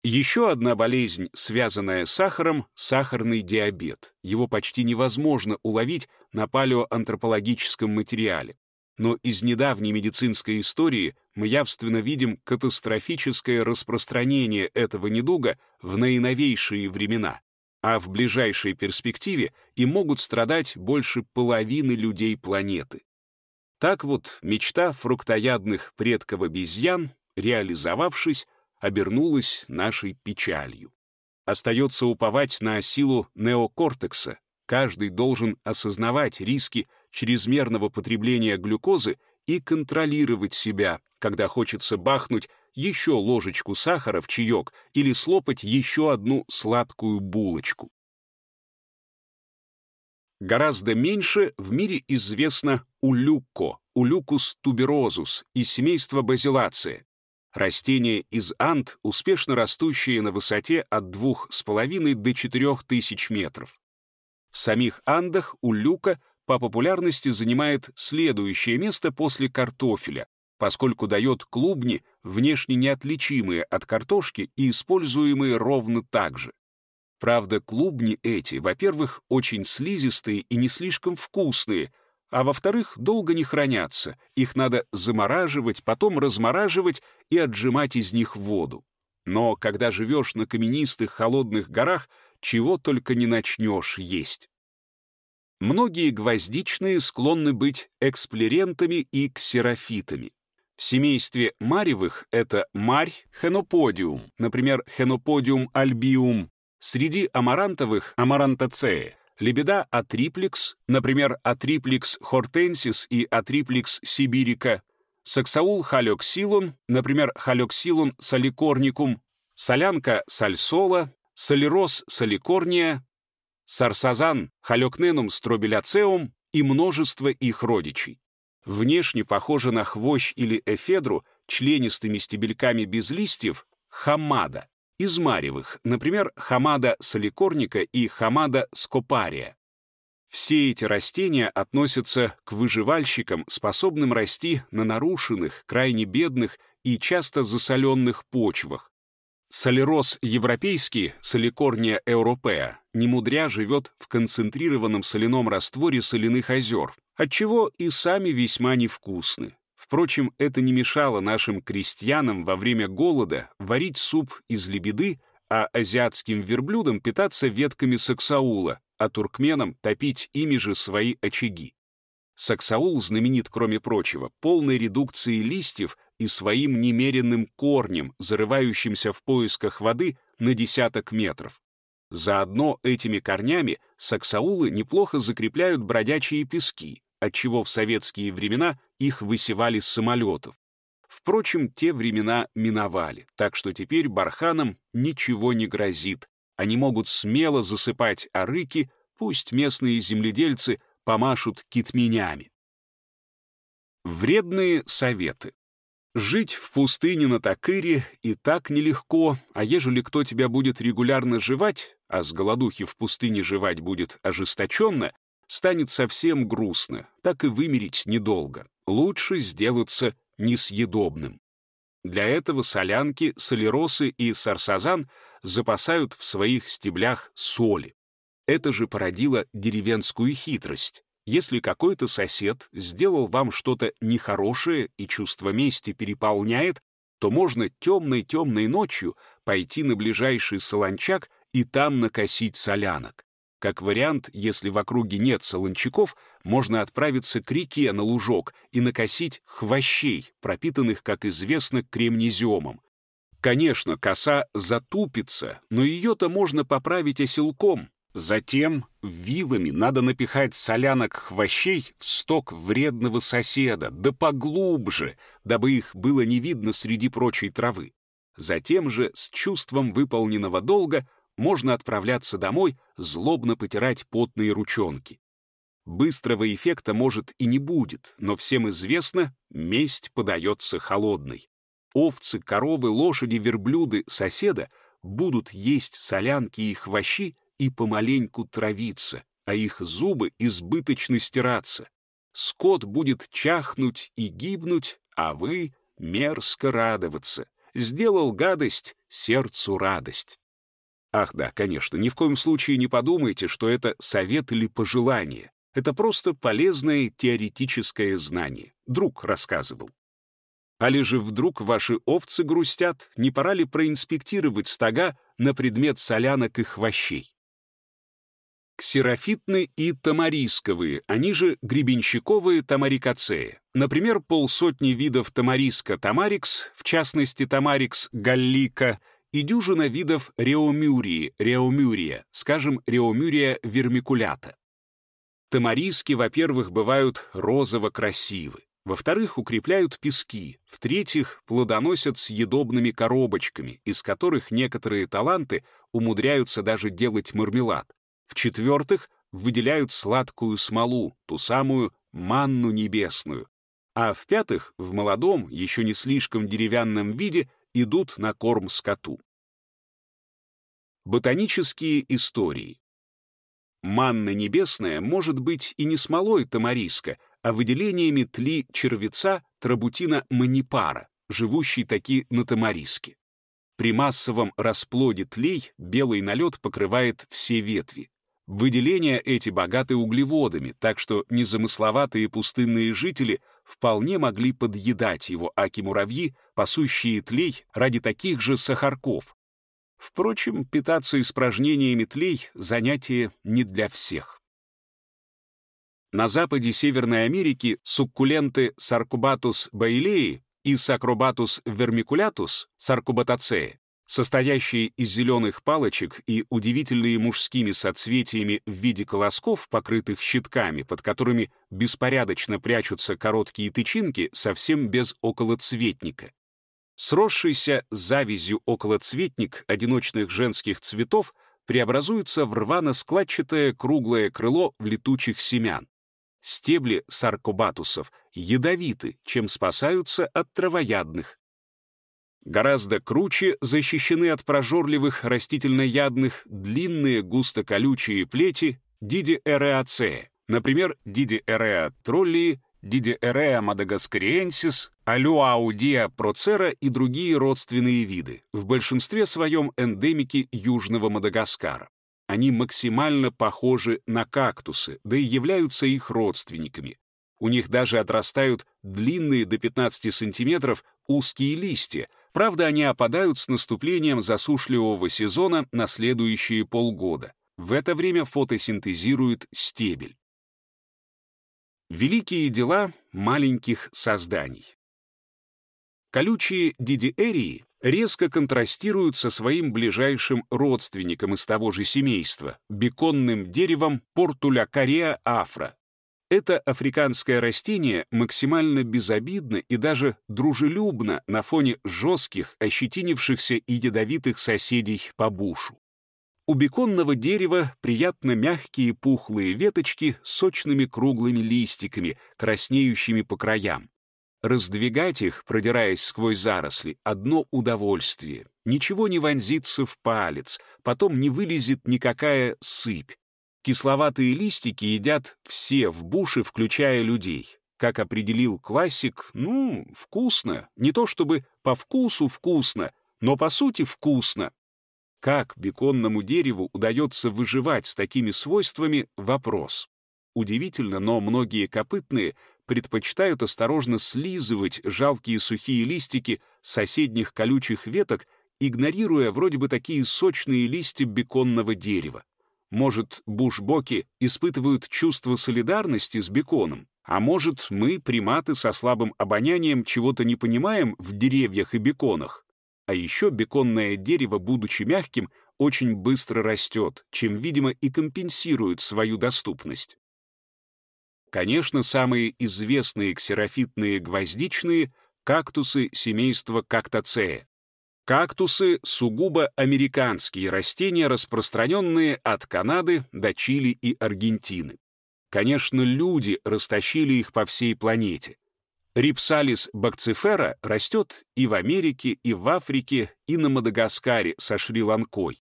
Еще одна болезнь, связанная с сахаром — сахарный диабет. Его почти невозможно уловить на палеоантропологическом материале. Но из недавней медицинской истории мы явственно видим катастрофическое распространение этого недуга в наиновейшие времена, а в ближайшей перспективе и могут страдать больше половины людей планеты. Так вот, мечта фруктоядных предков обезьян, реализовавшись, обернулась нашей печалью. Остается уповать на силу неокортекса. Каждый должен осознавать риски чрезмерного потребления глюкозы и контролировать себя, когда хочется бахнуть еще ложечку сахара в чаек или слопать еще одну сладкую булочку. Гораздо меньше в мире известно улюкко, улюкус туберозус из семейства базилация, Растение из Анд, успешно растущее на высоте от 2,5 до 4 тысяч метров. В самих Андах у люка по популярности занимает следующее место после картофеля, поскольку дает клубни, внешне неотличимые от картошки и используемые ровно так же. Правда, клубни эти, во-первых, очень слизистые и не слишком вкусные — а во-вторых, долго не хранятся, их надо замораживать, потом размораживать и отжимать из них воду. Но когда живешь на каменистых холодных горах, чего только не начнешь есть. Многие гвоздичные склонны быть эксплерентами и ксерофитами. В семействе маревых это марь хеноподиум, например, хеноподиум альбиум, среди амарантовых — амарантацея, лебеда атриплекс, например, атриплекс хортенсис и атриплекс сибирика, саксаул халексилон, например, халексилон саликорникум, солянка сальсола, солерос саликорния, сарсазан халёкненум стробиляцеум и множество их родичей. Внешне похоже на хвощ или эфедру членистыми стебельками без листьев хамада из маревых, например, хамада соликорника и хамада скопария. Все эти растения относятся к выживальщикам, способным расти на нарушенных, крайне бедных и часто засоленных почвах. Солероз европейский, соликорния европея, немудря живет в концентрированном соляном растворе соляных озер, отчего и сами весьма невкусны. Впрочем, это не мешало нашим крестьянам во время голода варить суп из лебеды, а азиатским верблюдам питаться ветками саксаула, а туркменам топить ими же свои очаги. Саксаул знаменит, кроме прочего, полной редукцией листьев и своим немеренным корнем, зарывающимся в поисках воды на десяток метров. Заодно этими корнями саксаулы неплохо закрепляют бродячие пески, отчего в советские времена их высевали с самолетов. Впрочем, те времена миновали, так что теперь барханам ничего не грозит. Они могут смело засыпать арыки, пусть местные земледельцы помашут китменями. Вредные советы. Жить в пустыне на Такыре и так нелегко, а ежели кто тебя будет регулярно жевать, а с голодухи в пустыне жевать будет ожесточенно, станет совсем грустно, так и вымереть недолго. Лучше сделаться несъедобным. Для этого солянки, солеросы и сарсазан запасают в своих стеблях соли. Это же породило деревенскую хитрость. Если какой-то сосед сделал вам что-то нехорошее и чувство мести переполняет, то можно темной-темной ночью пойти на ближайший солончак и там накосить солянок. Как вариант, если в округе нет солончаков, можно отправиться к реке на лужок и накосить хвощей, пропитанных, как известно, кремнеземом. Конечно, коса затупится, но ее-то можно поправить оселком. Затем вилами надо напихать солянок хвощей в сток вредного соседа, да поглубже, дабы их было не видно среди прочей травы. Затем же, с чувством выполненного долга, можно отправляться домой, злобно потирать потные ручонки. Быстрого эффекта может и не будет, но всем известно, месть подается холодной. Овцы, коровы, лошади, верблюды соседа будут есть солянки и хвощи и помаленьку травиться, а их зубы избыточно стираться. скот будет чахнуть и гибнуть, а вы мерзко радоваться. Сделал гадость, сердцу радость. Ах да, конечно, ни в коем случае не подумайте, что это совет или пожелание. Это просто полезное теоретическое знание. Друг рассказывал. Али же вдруг ваши овцы грустят, не пора ли проинспектировать стога на предмет солянок и хвощей? Ксерофитны и тамарисковые, они же гребенщиковые тамарикацеи. Например, полсотни видов тамариска тамарикс, в частности тамарикс галлика, и дюжина видов реомюрии, реомюрия, скажем, реомюрия вермикулята. Тамариски, во-первых, бывают розово-красивы. Во-вторых, укрепляют пески. В-третьих, плодоносят съедобными коробочками, из которых некоторые таланты умудряются даже делать мармелад. В-четвертых, выделяют сладкую смолу, ту самую манну небесную. А в-пятых, в молодом, еще не слишком деревянном виде идут на корм скоту. Ботанические истории. Манна небесная может быть и не смолой тамариска, а выделениями тли червеца трабутина манипара, живущей таки на тамариске. При массовом расплоде тлей белый налет покрывает все ветви. Выделения эти богаты углеводами, так что незамысловатые пустынные жители вполне могли подъедать его аки-муравьи, пасущие тлей ради таких же сахарков. Впрочем, питаться испражнениями тлей — занятие не для всех. На западе Северной Америки суккуленты Sarcubatus bailei и Sacrobatus vermiculatus, саркубатацея, состоящие из зеленых палочек и удивительные мужскими соцветиями в виде колосков, покрытых щитками, под которыми беспорядочно прячутся короткие тычинки, совсем без околоцветника. Сросшийся завязью околоцветник одиночных женских цветов преобразуется в рвано-складчатое круглое крыло летучих семян. Стебли саркобатусов ядовиты, чем спасаются от травоядных. Гораздо круче защищены от прожорливых растительноядных длинные густо-колючие плети дидиэреацея, например, дидиэреа троллии, дидиэреа мадагаскариенсис, алюаудия процера и другие родственные виды, в большинстве своем эндемики Южного Мадагаскара. Они максимально похожи на кактусы, да и являются их родственниками. У них даже отрастают длинные до 15 сантиметров узкие листья, правда, они опадают с наступлением засушливого сезона на следующие полгода. В это время фотосинтезирует стебель. Великие дела маленьких созданий. Колючие дидиэрии резко контрастируют со своим ближайшим родственником из того же семейства — беконным деревом портуля кореа афра. Это африканское растение максимально безобидно и даже дружелюбно на фоне жестких, ощетинившихся и ядовитых соседей по бушу. У беконного дерева приятно мягкие пухлые веточки с сочными круглыми листиками, краснеющими по краям. Раздвигать их, продираясь сквозь заросли, одно удовольствие. Ничего не вонзится в палец, потом не вылезет никакая сыпь. Кисловатые листики едят все в буше, включая людей. Как определил классик, ну, вкусно. Не то чтобы по вкусу вкусно, но по сути вкусно. Как беконному дереву удается выживать с такими свойствами — вопрос. Удивительно, но многие копытные предпочитают осторожно слизывать жалкие сухие листики соседних колючих веток, игнорируя вроде бы такие сочные листья беконного дерева. Может, бушбоки испытывают чувство солидарности с беконом, а может, мы, приматы со слабым обонянием, чего-то не понимаем в деревьях и беконах. А еще беконное дерево, будучи мягким, очень быстро растет, чем, видимо, и компенсирует свою доступность. Конечно, самые известные ксерофитные гвоздичные — кактусы семейства кактацея. Кактусы — сугубо американские растения, распространенные от Канады до Чили и Аргентины. Конечно, люди растащили их по всей планете. Рипсалис бакцифера растет и в Америке, и в Африке, и на Мадагаскаре со Шри-Ланкой.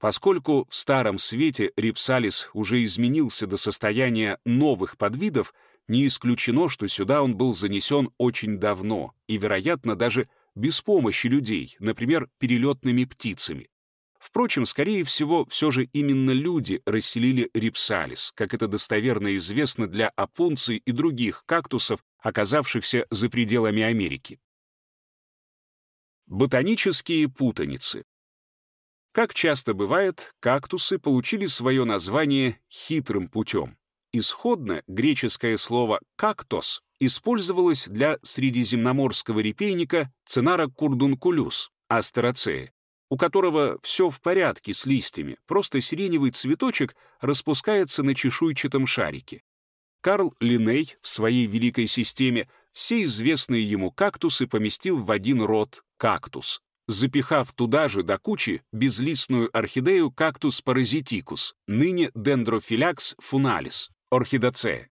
Поскольку в Старом Свете рипсалис уже изменился до состояния новых подвидов, не исключено, что сюда он был занесен очень давно и, вероятно, даже без помощи людей, например, перелетными птицами. Впрочем, скорее всего, все же именно люди расселили рипсалис, как это достоверно известно для опунций и других кактусов, оказавшихся за пределами Америки. Ботанические путаницы. Как часто бывает, кактусы получили свое название хитрым путем. Исходно греческое слово «кактос» использовалось для средиземноморского репейника цинара курдункулюс, астероцея, у которого все в порядке с листьями, просто сиреневый цветочек распускается на чешуйчатом шарике. Карл Линней в своей великой системе все известные ему кактусы поместил в один род кактус, запихав туда же до кучи безлистную орхидею кактус паразитикус, ныне дендрофилякс фуналис, орхидоцея.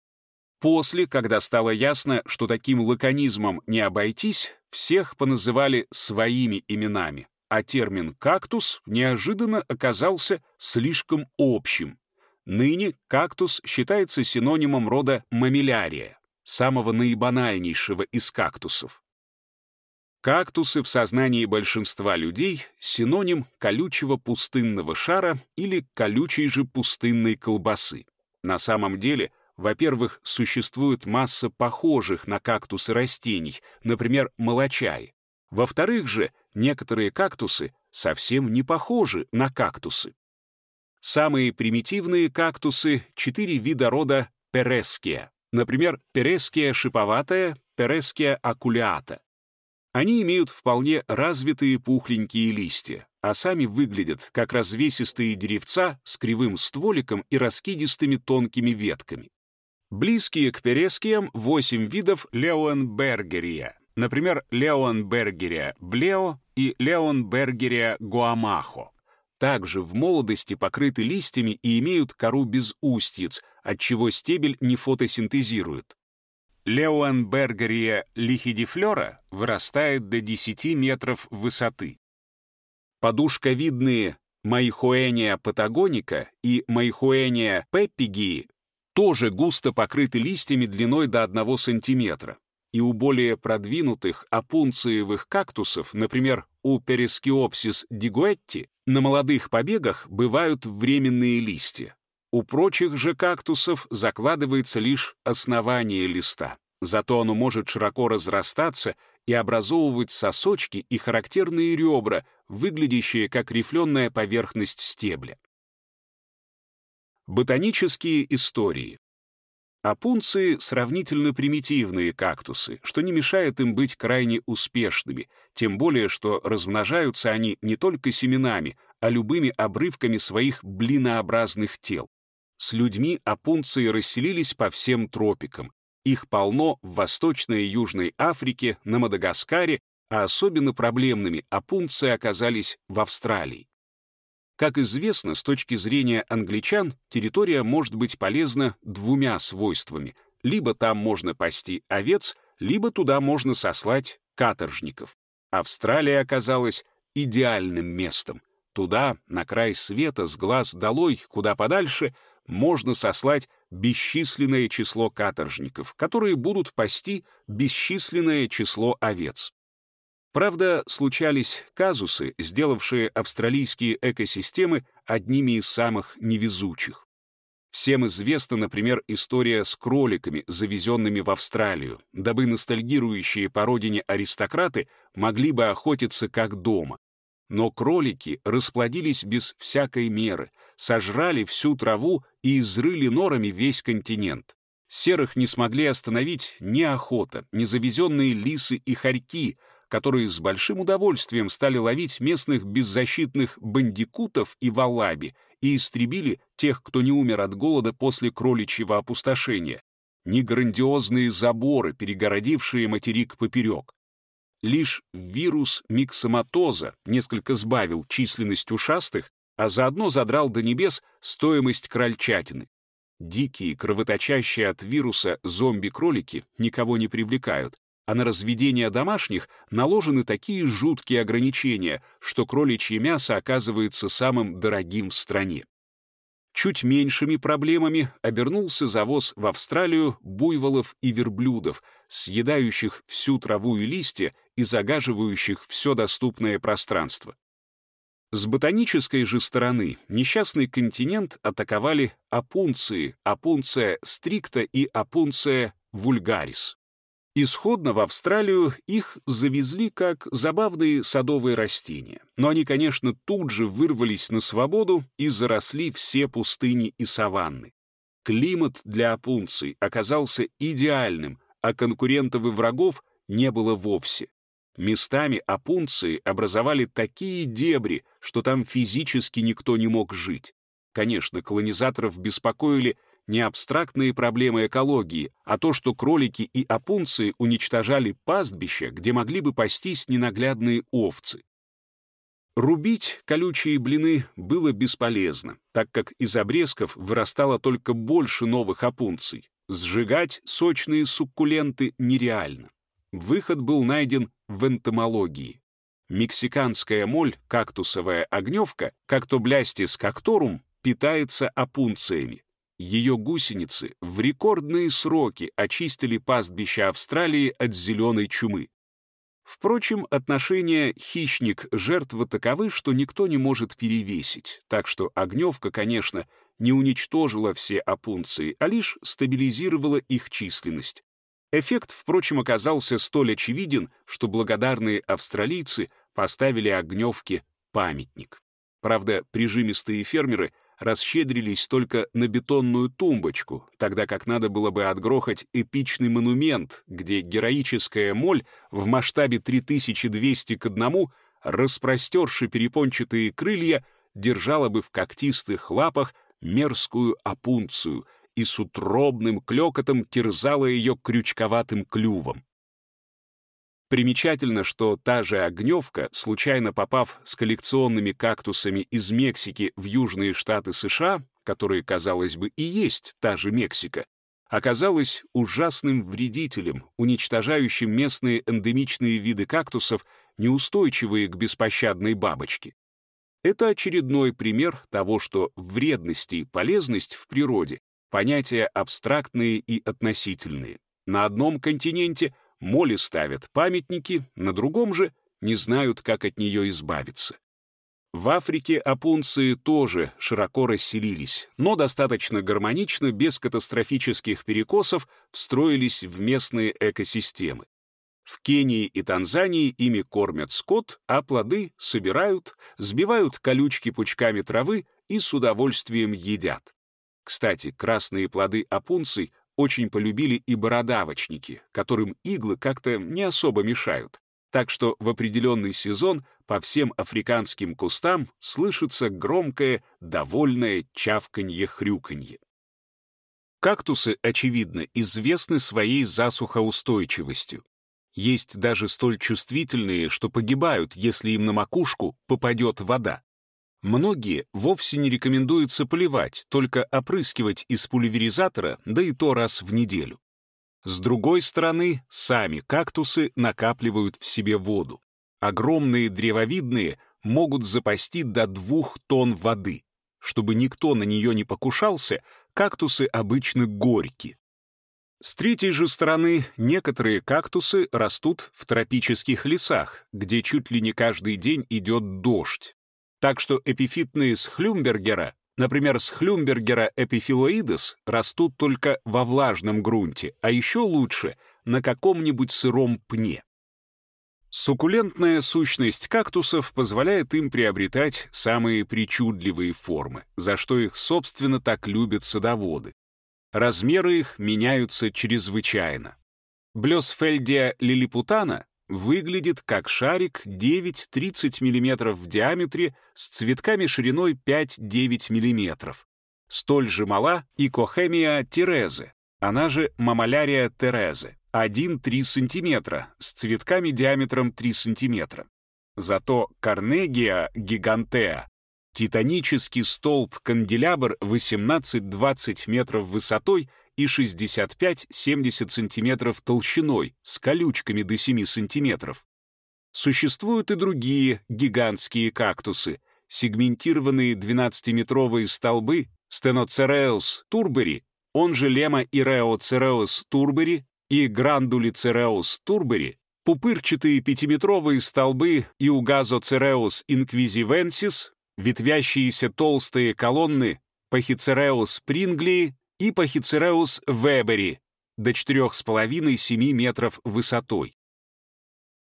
После, когда стало ясно, что таким лаконизмом не обойтись, всех поназывали своими именами, а термин «кактус» неожиданно оказался слишком общим. Ныне кактус считается синонимом рода мамилярия, самого наибанальнейшего из кактусов. Кактусы в сознании большинства людей — синоним колючего пустынного шара или колючей же пустынной колбасы. На самом деле, во-первых, существует масса похожих на кактусы растений, например, молочай. Во-вторых же, некоторые кактусы совсем не похожи на кактусы. Самые примитивные кактусы — четыре вида рода переския. Например, переския шиповатая, переския акулиата. Они имеют вполне развитые пухленькие листья, а сами выглядят как развесистые деревца с кривым стволиком и раскидистыми тонкими ветками. Близкие к перескиям восемь видов леонбергерия, например, леонбергерия блео и леонбергерия гуамахо. Также в молодости покрыты листьями и имеют кору без устьиц, отчего стебель не фотосинтезирует. Леуанбергерия лихидифлера вырастает до 10 метров высоты. Подушковидные Майхуэния патагоника и Майхуэния пеппигии тоже густо покрыты листьями длиной до 1 сантиметра. И у более продвинутых опунциевых кактусов, например, у Перискиопсис дигуэтти, на молодых побегах бывают временные листья. У прочих же кактусов закладывается лишь основание листа. Зато оно может широко разрастаться и образовывать сосочки и характерные ребра, выглядящие как рифленая поверхность стебля. Ботанические истории. Опунции — сравнительно примитивные кактусы, что не мешает им быть крайне успешными, тем более что размножаются они не только семенами, а любыми обрывками своих блинообразных тел. С людьми опунции расселились по всем тропикам. Их полно в Восточной и Южной Африке, на Мадагаскаре, а особенно проблемными опунции оказались в Австралии. Как известно, с точки зрения англичан, территория может быть полезна двумя свойствами. Либо там можно пасти овец, либо туда можно сослать каторжников. Австралия оказалась идеальным местом. Туда, на край света, с глаз долой, куда подальше, можно сослать бесчисленное число каторжников, которые будут пасти бесчисленное число овец. Правда, случались казусы, сделавшие австралийские экосистемы одними из самых невезучих. Всем известна, например, история с кроликами, завезенными в Австралию, дабы ностальгирующие по родине аристократы могли бы охотиться как дома. Но кролики расплодились без всякой меры, сожрали всю траву и изрыли норами весь континент. Серых не смогли остановить ни охота, ни завезенные лисы и хорьки — которые с большим удовольствием стали ловить местных беззащитных бандикутов и валаби и истребили тех, кто не умер от голода после кроличьего опустошения, ни грандиозные заборы, перегородившие материк поперек. Лишь вирус миксоматоза несколько сбавил численность ушастых, а заодно задрал до небес стоимость крольчатины. Дикие, кровоточащие от вируса зомби-кролики никого не привлекают, а на разведение домашних наложены такие жуткие ограничения, что кроличье мясо оказывается самым дорогим в стране. Чуть меньшими проблемами обернулся завоз в Австралию буйволов и верблюдов, съедающих всю траву и листья и загаживающих все доступное пространство. С ботанической же стороны несчастный континент атаковали опунции, опунция стрикта и опунция вульгарис. Исходно в Австралию их завезли как забавные садовые растения, но они, конечно, тут же вырвались на свободу и заросли все пустыни и саванны. Климат для опунций оказался идеальным, а конкурентов и врагов не было вовсе. Местами опунции образовали такие дебри, что там физически никто не мог жить. Конечно, колонизаторов беспокоили не абстрактные проблемы экологии, а то, что кролики и опунции уничтожали пастбища, где могли бы пастись ненаглядные овцы. Рубить колючие блины было бесполезно, так как из обрезков вырастало только больше новых опунций. Сжигать сочные суккуленты нереально. Выход был найден в энтомологии. Мексиканская моль, кактусовая огневка, кактоблястис какторум, питается опунциями. Ее гусеницы в рекордные сроки очистили пастбища Австралии от зеленой чумы. Впрочем, отношения хищник-жертва таковы, что никто не может перевесить, так что огневка, конечно, не уничтожила все опунции, а лишь стабилизировала их численность. Эффект, впрочем, оказался столь очевиден, что благодарные австралийцы поставили огневке памятник. Правда, прижимистые фермеры расщедрились только на бетонную тумбочку, тогда как надо было бы отгрохать эпичный монумент, где героическая моль в масштабе 3200 к одному, распростерши перепончатые крылья, держала бы в когтистых лапах мерзкую опунцию и с утробным клёкотом терзала ее крючковатым клювом. Примечательно, что та же огневка, случайно попав с коллекционными кактусами из Мексики в южные штаты США, которые, казалось бы, и есть та же Мексика, оказалась ужасным вредителем, уничтожающим местные эндемичные виды кактусов, неустойчивые к беспощадной бабочке. Это очередной пример того, что вредность и полезность в природе — понятия абстрактные и относительные. На одном континенте Моли ставят памятники, на другом же не знают, как от нее избавиться. В Африке опунции тоже широко расселились, но достаточно гармонично, без катастрофических перекосов, встроились в местные экосистемы. В Кении и Танзании ими кормят скот, а плоды собирают, сбивают колючки пучками травы и с удовольствием едят. Кстати, красные плоды опунций очень полюбили и бородавочники, которым иглы как-то не особо мешают. Так что в определенный сезон по всем африканским кустам слышится громкое, довольное чавканье-хрюканье. Кактусы, очевидно, известны своей засухоустойчивостью. Есть даже столь чувствительные, что погибают, если им на макушку попадет вода. Многие вовсе не рекомендуется поливать, только опрыскивать из пульверизатора, да и то раз в неделю. С другой стороны, сами кактусы накапливают в себе воду. Огромные древовидные могут запасти до двух тонн воды. Чтобы никто на нее не покушался, кактусы обычно горьки. С третьей же стороны, некоторые кактусы растут в тропических лесах, где чуть ли не каждый день идет дождь, так что эпифитные с Хлюмбергера, например, с Хлюмбергера эпифилоидес, растут только во влажном грунте, а еще лучше — на каком-нибудь сыром пне. Суккулентная сущность кактусов позволяет им приобретать самые причудливые формы, за что их, собственно, так любят садоводы. Размеры их меняются чрезвычайно. Блёсфельдия лилипутана выглядит как шарик 9-30 мм в диаметре с цветками шириной 5-9 мм. Столь же мала и Кохемия терезе, она же Мамалярия терезе, 1-3 см с цветками диаметром 3 см. Зато Карнегия гигантеа Титанический столб-канделябр 18-20 метров высотой и 65-70 сантиметров толщиной, с колючками до 7 сантиметров. Существуют и другие гигантские кактусы, сегментированные 12-метровые столбы Стеноцереус турбери, он же Лема Иреоцереус турбери и Грандулицереус турбери, пупырчатые пятиметровые столбы Иугазоцереус инквизивенсис, ветвящиеся толстые колонны Пахицереус принглии и Пахицереус вебери до 4,5-7 метров высотой.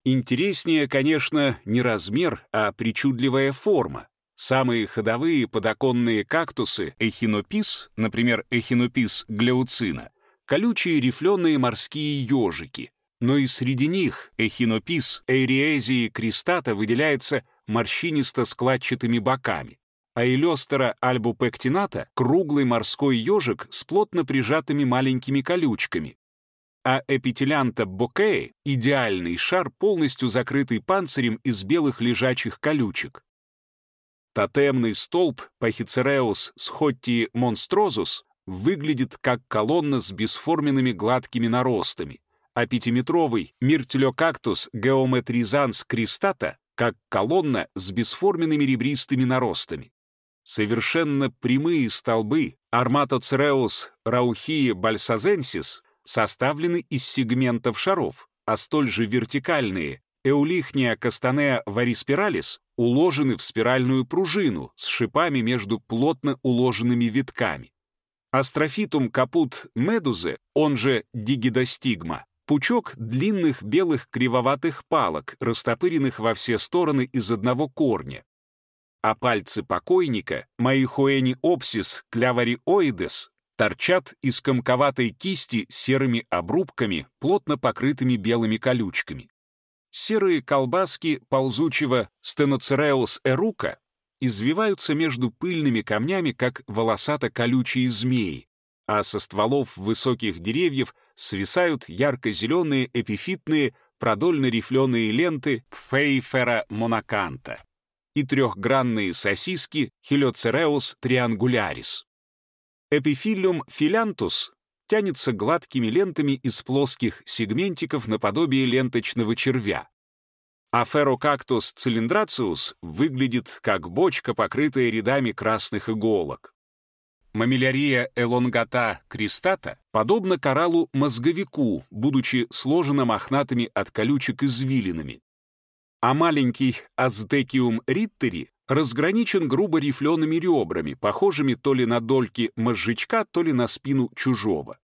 Интереснее, конечно, не размер, а причудливая форма. Самые ходовые подоконные кактусы эхинопис, например, эхинопис глеуцина, колючие рифленые морские ежики. Но и среди них эхинопис эйриезии кристата выделяется морщинисто-складчатыми боками, а элестера альбупектината — круглый морской ежик с плотно прижатыми маленькими колючками, а эпителянта бокеи — идеальный шар, полностью закрытый панцирем из белых лежачих колючек. Тотемный столб Пахицереус схотти монстрозус выглядит как колонна с бесформенными гладкими наростами, а пятиметровый миртилокактус геометризанс кристата как колонна с бесформенными ребристыми наростами. Совершенно прямые столбы Арматоцереус раухии бальсазенсис составлены из сегментов шаров, а столь же вертикальные Эулихния кастанеа вариспиралис уложены в спиральную пружину с шипами между плотно уложенными витками. Астрофитум капут медузе, он же дигидостигма, пучок длинных белых кривоватых палок, растопыренных во все стороны из одного корня. А пальцы покойника, маихуэни опсис клявариоидес, торчат из комковатой кисти серыми обрубками, плотно покрытыми белыми колючками. Серые колбаски ползучего стеноцереус эрука извиваются между пыльными камнями, как волосато-колючие змеи, а со стволов высоких деревьев свисают ярко-зеленые эпифитные продольно-рифленые ленты фейфера монаканта и трехгранные сосиски хелиоцереус триангулярис. Эпифилиум филянтус тянется гладкими лентами из плоских сегментиков наподобие ленточного червя. А ферокактус цилиндрациус выглядит как бочка, покрытая рядами красных иголок. Мамилярия элонгата кристата подобна кораллу-мозговику, будучи сложена мохнатыми от колючек извилинами. А маленький аздекиум риттери разграничен грубо рифлеными ребрами, похожими то ли на дольки мозжечка, то ли на спину чужого.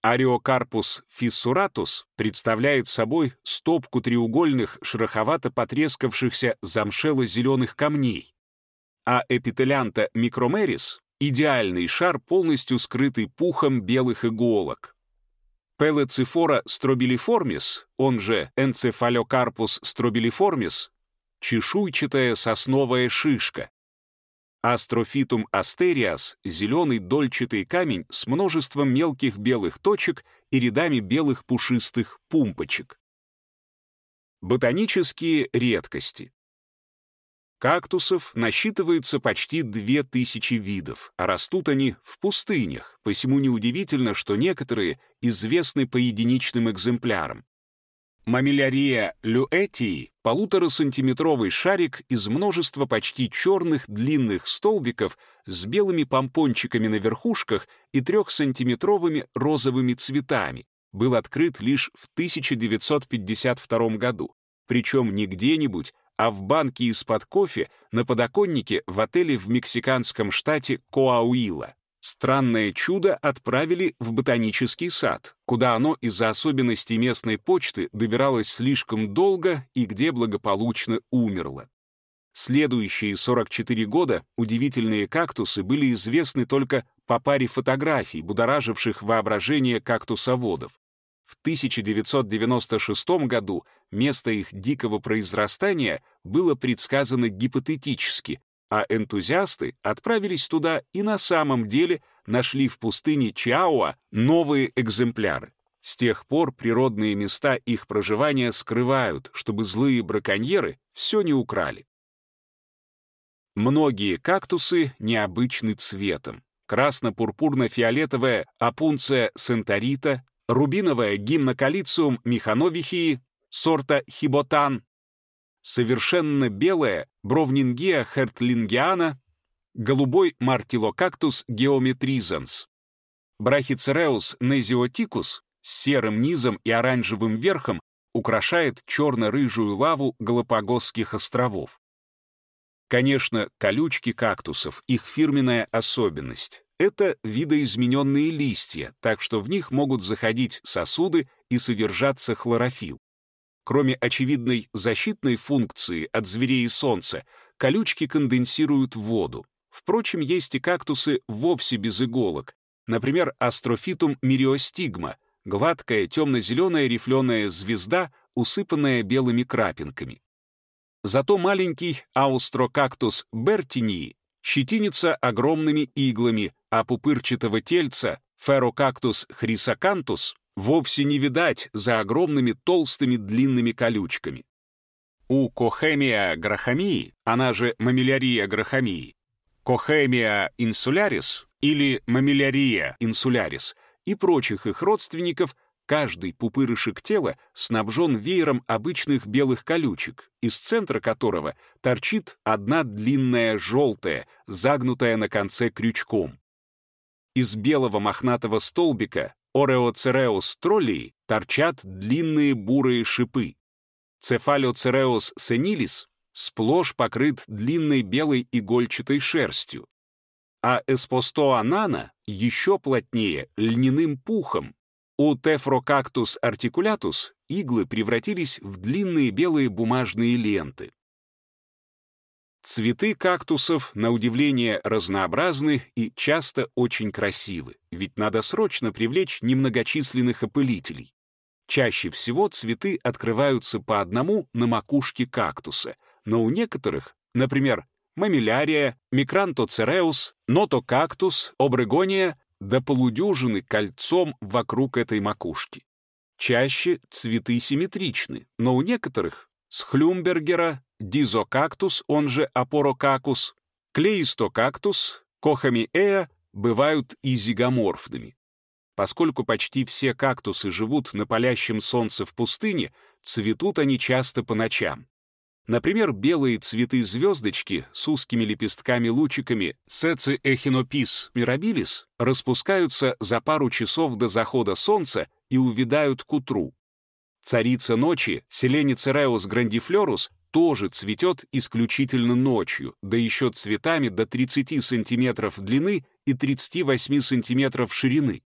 Ariocarpus fissuratus представляет собой стопку треугольных, шероховато потрескавшихся замшело-зеленых камней, а Epithelantha micromeris — идеальный шар, полностью скрытый пухом белых иголок. Pelecyphora strobiliformis, он же Encephalocarpus strobiliformis, чешуйчатая сосновая шишка. Astrophytum asterias — зеленый дольчатый камень с множеством мелких белых точек и рядами белых пушистых пумпочек. Ботанические редкости. Кактусов насчитывается почти 2000 видов, а растут они в пустынях, посему неудивительно, что некоторые известны по единичным экземплярам. Мамилярия люэтии — полуторасантиметровый шарик из множества почти черных длинных столбиков с белыми помпончиками на верхушках и трехсантиметровыми розовыми цветами, был открыт лишь в 1952 году, причем не где-нибудь, а в банке из-под кофе на подоконнике в отеле в мексиканском штате Коауила. Странное чудо отправили в ботанический сад, куда оно из-за особенностей местной почты добиралось слишком долго и где благополучно умерло. Следующие 44 года удивительные кактусы были известны только по паре фотографий, будораживших воображение кактусоводов. В 1996 году место их дикого произрастания было предсказано гипотетически, а энтузиасты отправились туда и на самом деле нашли в пустыне Чауа новые экземпляры. С тех пор природные места их проживания скрывают, чтобы злые браконьеры все не украли. Многие кактусы необычны цветом. Красно-пурпурно-фиолетовая апунция сентарита, рубиновая гимнокалициум механовихии, сорта хиботан, совершенно белая Бровнингия хертлингиана, голубой мартилокактус геометризанс. Брахицереус незиотикус с серым низом и оранжевым верхом украшает черно-рыжую лаву Галапагосских островов. Конечно, колючки кактусов — их фирменная особенность. Это видоизмененные листья, так что в них могут заходить сосуды и содержаться хлорофилл. Кроме очевидной защитной функции от зверей и солнца, колючки конденсируют воду. Впрочем, есть и кактусы вовсе без иголок. Например, астрофитум мириостигма, гладкая темно-зеленая рифленая звезда, усыпанная белыми крапинками. Зато маленький аустрокактус бертинии щетинится огромными иглами, а пупырчатого тельца ферокактус хрисакантус вовсе не видать за огромными толстыми длинными колючками. У Кохемия грахамии, она же мамилярия грахамии, Кохемия инсулярис или мамилярия инсулярис и прочих их родственников Каждый пупырышек тела снабжен веером обычных белых колючек, из центра которого торчит одна длинная желтая, загнутая на конце крючком. Из белого мохнатого столбика Ореоцереус троллии торчат длинные бурые шипы. Цефалоцереус сенилис сплошь покрыт длинной белой игольчатой шерстью. А эспостоанана еще плотнее, льняным пухом, у Тефрокактус артикулятус иглы превратились в длинные белые бумажные ленты. Цветы кактусов, на удивление, разнообразны и часто очень красивы, ведь надо срочно привлечь немногочисленных опылителей. Чаще всего цветы открываются по одному на макушке кактуса, но у некоторых, например, мамилярия, микрантоцереус, нотокактус, обрегония, до полудюжины кольцом вокруг этой макушки. Чаще цветы симметричны, но у некоторых с Хлюмбергера, дизокактус, он же апорокакус, клеистокактус, кохамиэа бывают и зигоморфными. Поскольку почти все кактусы живут на палящем солнце в пустыне, цветут они часто по ночам. Например, белые цветы-звездочки с узкими лепестками-лучиками Сеци эхинопис мирабилис распускаются за пару часов до захода солнца и увядают к утру. Царица ночи, Селеницереус грандифлорус, тоже цветет исключительно ночью, да еще цветами до 30 сантиметров длины и 38 сантиметров ширины.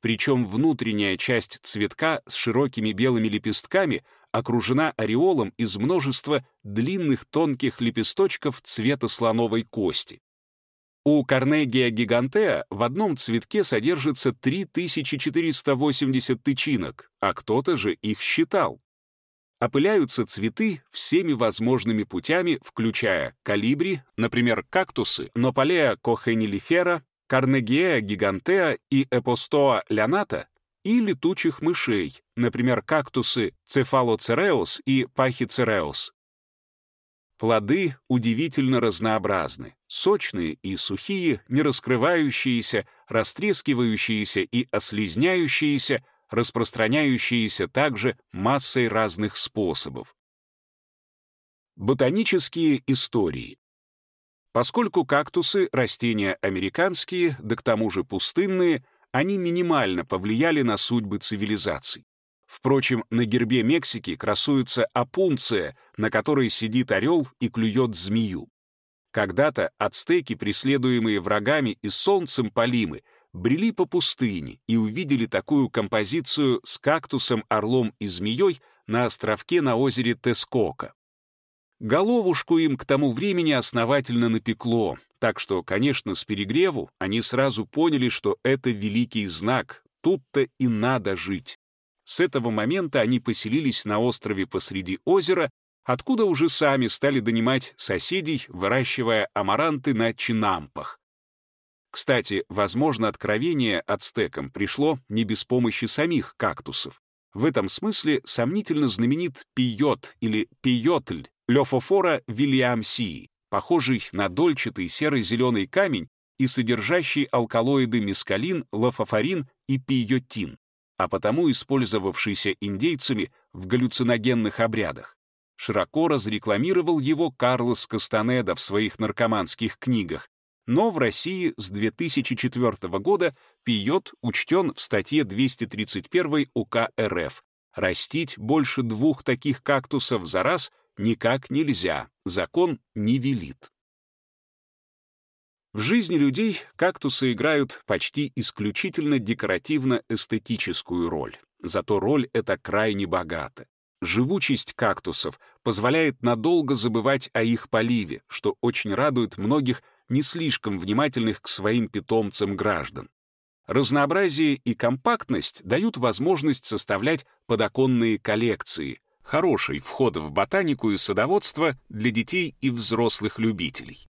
Причем внутренняя часть цветка с широкими белыми лепестками окружена ореолом из множества длинных тонких лепесточков цвета слоновой кости. У Карнегия гигантеа в одном цветке содержится 3480 тычинок, а кто-то же их считал. Опыляются цветы всеми возможными путями, включая калибри, например, кактусы, нополея кохенилифера, Карнегия гигантеа и Эпостоа ляната, и летучих мышей, например, кактусы цефалоцереус и пахицереус. Плоды удивительно разнообразны, сочные и сухие, не раскрывающиеся, растрескивающиеся и ослизняющиеся, распространяющиеся также массой разных способов. Ботанические истории. Поскольку кактусы — растения американские, да к тому же пустынные, они минимально повлияли на судьбы цивилизаций. Впрочем, на гербе Мексики красуется опунция, на которой сидит орел и клюет змею. Когда-то ацтеки, преследуемые врагами и солнцем полимы, брели по пустыне и увидели такую композицию с кактусом, орлом и змеей на островке на озере Тескока. Головушку им к тому времени основательно напекло, так что, конечно, с перегреву они сразу поняли, что это великий знак, тут-то и надо жить. С этого момента они поселились на острове посреди озера, откуда уже сами стали донимать соседей, выращивая амаранты на чинампах. Кстати, возможно, откровение ацтекам пришло не без помощи самих кактусов. В этом смысле сомнительно знаменит пиот или пиотль, Лёфофора вильямсии, похожий на дольчатый серо-зеленый камень и содержащий алкалоиды мескалин, лофофорин и пиотин, а потому использовавшийся индейцами в галлюциногенных обрядах. Широко разрекламировал его Карлос Кастанеда в своих наркоманских книгах, но в России с 2004 года пиот учтен в статье 231 УК РФ. Растить больше двух таких кактусов за раз никак нельзя, закон не велит. В жизни людей кактусы играют почти исключительно декоративно-эстетическую роль. Зато роль эта крайне богата. Живучесть кактусов позволяет надолго забывать о их поливе, что очень радует многих не слишком внимательных к своим питомцам граждан. Разнообразие и компактность дают возможность составлять подоконные коллекции, хороший вход в ботанику и садоводство для детей и взрослых любителей.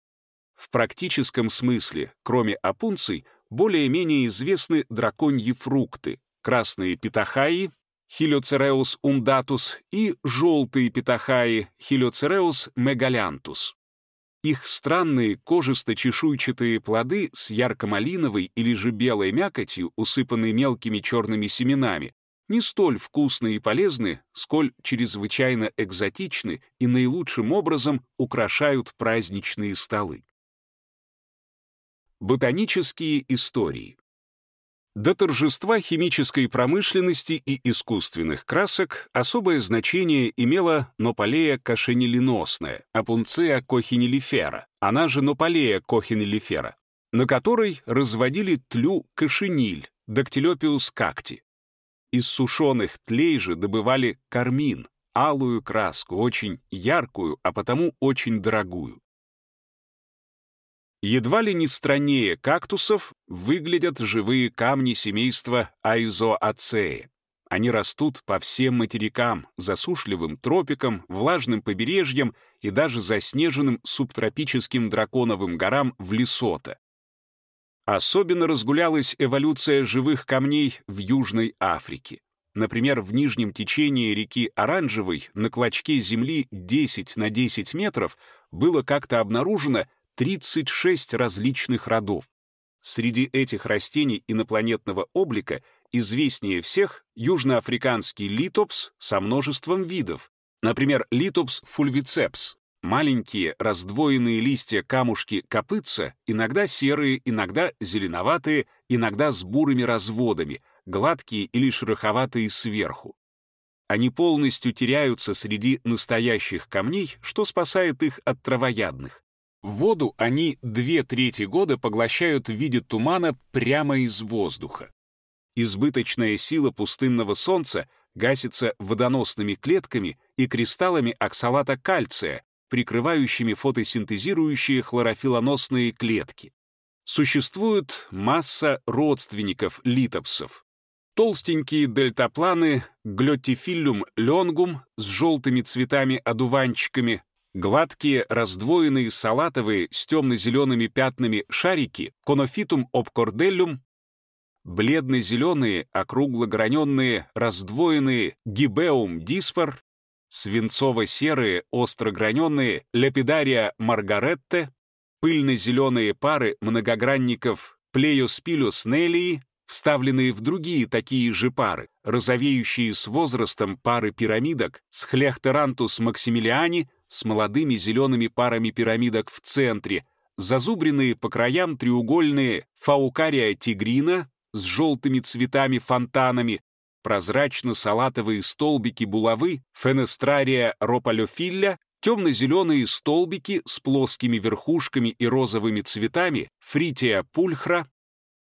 В практическом смысле, кроме опунций, более-менее известны драконьи фрукты, красные питахаи, Хилиоцереус ундатус и желтые питахаи, Хилиоцереус мегалянтус. Их странные кожисто-чешуйчатые плоды с ярко-малиновой или же белой мякотью, усыпанные мелкими черными семенами, не столь вкусны и полезны, сколь чрезвычайно экзотичны и наилучшим образом украшают праздничные столы. Ботанические истории. До торжества химической промышленности и искусственных красок особое значение имела нополея кошенеленосная, апунцея кохинелифера, она же нополея кохинелифера, на которой разводили тлю кошениль, дактилопиус какти. Из сушеных тлей же добывали кармин, алую краску, очень яркую, а потому очень дорогую. Едва ли не страннее кактусов выглядят живые камни семейства Айзоацеи. Они растут по всем материкам, засушливым тропикам, влажным побережьям и даже заснеженным субтропическим драконовым горам в Лесото. Особенно разгулялась эволюция живых камней в Южной Африке. Например, в нижнем течении реки Оранжевой на клочке земли 10 на 10 метров было как-то обнаружено 36 различных родов. Среди этих растений инопланетного облика известнее всех южноафриканский литопс со множеством видов, например, литопс фульвицепс, маленькие раздвоенные листья камушки копытца, иногда серые, иногда зеленоватые, иногда с бурыми разводами, гладкие или шероховатые сверху. Они полностью теряются среди настоящих камней, что спасает их от травоядных. Воду они две трети года поглощают в виде тумана прямо из воздуха. Избыточная сила пустынного солнца гасится водоносными клетками и кристаллами оксалата кальция, прикрывающими фотосинтезирующие хлорофилоносные клетки. Существует масса родственников литопсов. Толстенькие дельтапланы глютифиллюм лонгум с желтыми цветами-одуванчиками, Гладкие, раздвоенные салатовые с темно-зелеными пятнами шарики конофитум обкорделлюм, бледно-зеленые, округло-граненные, раздвоенные гибеум диспар, свинцово-серые, остро-граненные лепидария маргаретте, пыльно-зеленые пары многогранников плеюспилюс неллии, вставленные в другие такие же пары, розовеющие с возрастом пары пирамидок с хляхтерантус максимилиани, с молодыми зелеными парами пирамидок в центре, зазубренные по краям треугольные фаукария тигрина с желтыми цветами-фонтанами, прозрачно-салатовые столбики булавы фенестрария ропалёфилля, темно-зеленые столбики с плоскими верхушками и розовыми цветами фрития пульхра,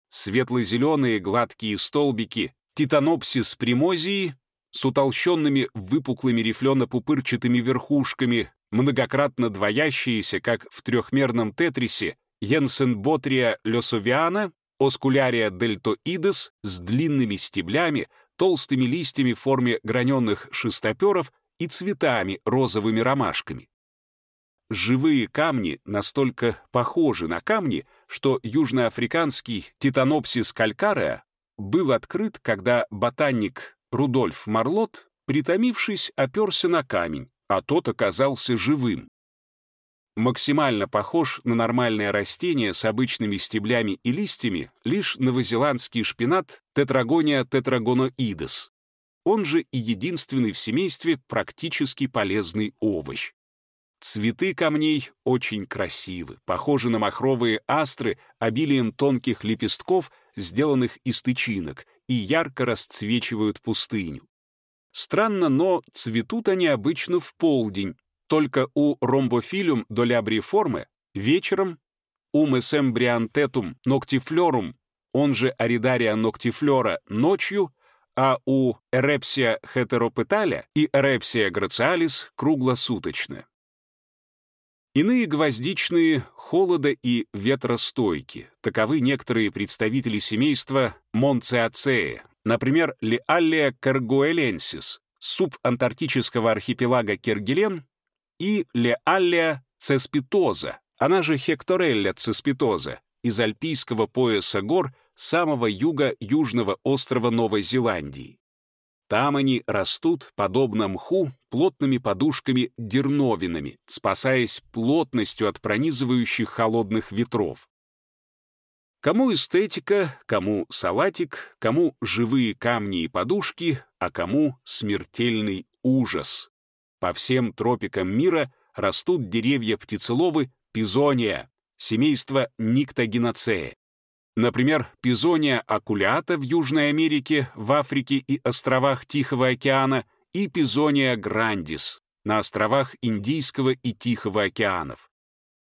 светло-зеленые гладкие столбики титанопсис примозии с утолщенными выпуклыми рифлено-пупырчатыми верхушками многократно двоящиеся, как в трехмерном тетрисе, Йенсенботрия лесовиана, Оскулярия дельтоидес с длинными стеблями, толстыми листьями в форме граненных шестоперов и цветами розовыми ромашками. Живые камни настолько похожи на камни, что южноафриканский титанопсис калькареа был открыт, когда ботаник Рудольф Марлот, притомившись, оперся на камень, а тот оказался живым. Максимально похож на нормальное растение с обычными стеблями и листьями лишь новозеландский шпинат Тетрагония тетрагоноидес. Он же и единственный в семействе практически полезный овощ. Цветы камней очень красивы, похожи на махровые астры обилием тонких лепестков, сделанных из тычинок, и ярко расцвечивают пустыню. Странно, но цветут они обычно в полдень, только у ромбофилюм долябриформы вечером, у месембриантетум ноктифлорум, он же аридария ноктифлора, ночью, а у эрепсия хетеропеталя и эрепсия грациалис круглосуточно. Иные гвоздичные холода и ветростойки. Таковы некоторые представители семейства Монциацея, например, Лиаллия каргуэленсис, субантарктического архипелага Кергелен, и Лиаллия цеспитоза, она же Хекторелля цеспитоза, из альпийского пояса гор самого юга южного острова Новой Зеландии. Там они растут, подобно мху, плотными подушками-дерновинами, спасаясь плотностью от пронизывающих холодных ветров. Кому эстетика, кому салатик, кому живые камни и подушки, а кому смертельный ужас. По всем тропикам мира растут деревья-птицеловы пизония, семейство Никтогеноцея. Например, пизония акулята в Южной Америке, в Африке и островах Тихого океана и пизония грандис на островах Индийского и Тихого океанов.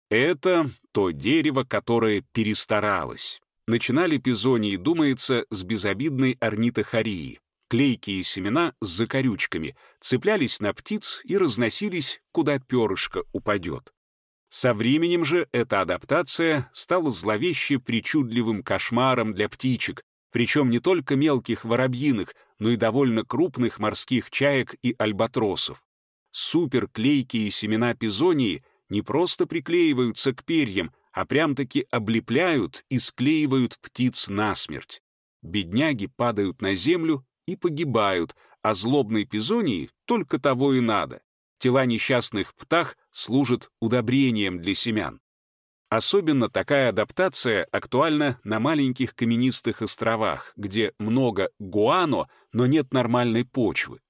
Это то дерево, которое перестаралось. Начинали пизонии, думается, с безобидной орнитохории. Клейкие семена с закорючками цеплялись на птиц и разносились, куда перышко упадет. Со временем же эта адаптация стала зловеще причудливым кошмаром для птичек, причем не только мелких воробьиных, но и довольно крупных морских чаек и альбатросов. Суперклейкие семена пизонии не просто приклеиваются к перьям, а прям-таки облепляют и склеивают птиц насмерть. Бедняги падают на землю и погибают, а злобной пизонии только того и надо. Тела несчастных птах служат удобрением для семян. Особенно такая адаптация актуальна на маленьких каменистых островах, где много гуано, но нет нормальной почвы.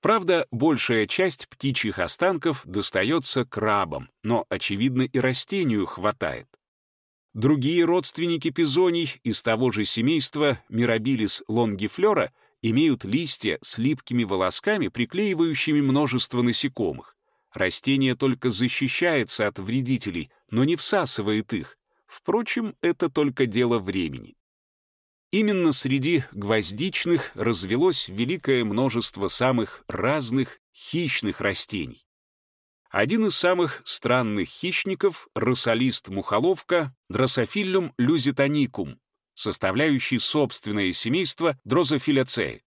Правда, большая часть птичьих останков достается крабам, но, очевидно, и растению хватает. Другие родственники пизоний из того же семейства Мирабилис лонгифлора имеют листья с липкими волосками, приклеивающими множество насекомых. Растение только защищается от вредителей, но не всасывает их. Впрочем, это только дело времени. Именно среди гвоздичных развелось великое множество самых разных хищных растений. Один из самых странных хищников — росолист-мухоловка Дрософиллюм люзитаникум, составляющий собственное семейство дрозофилацеи.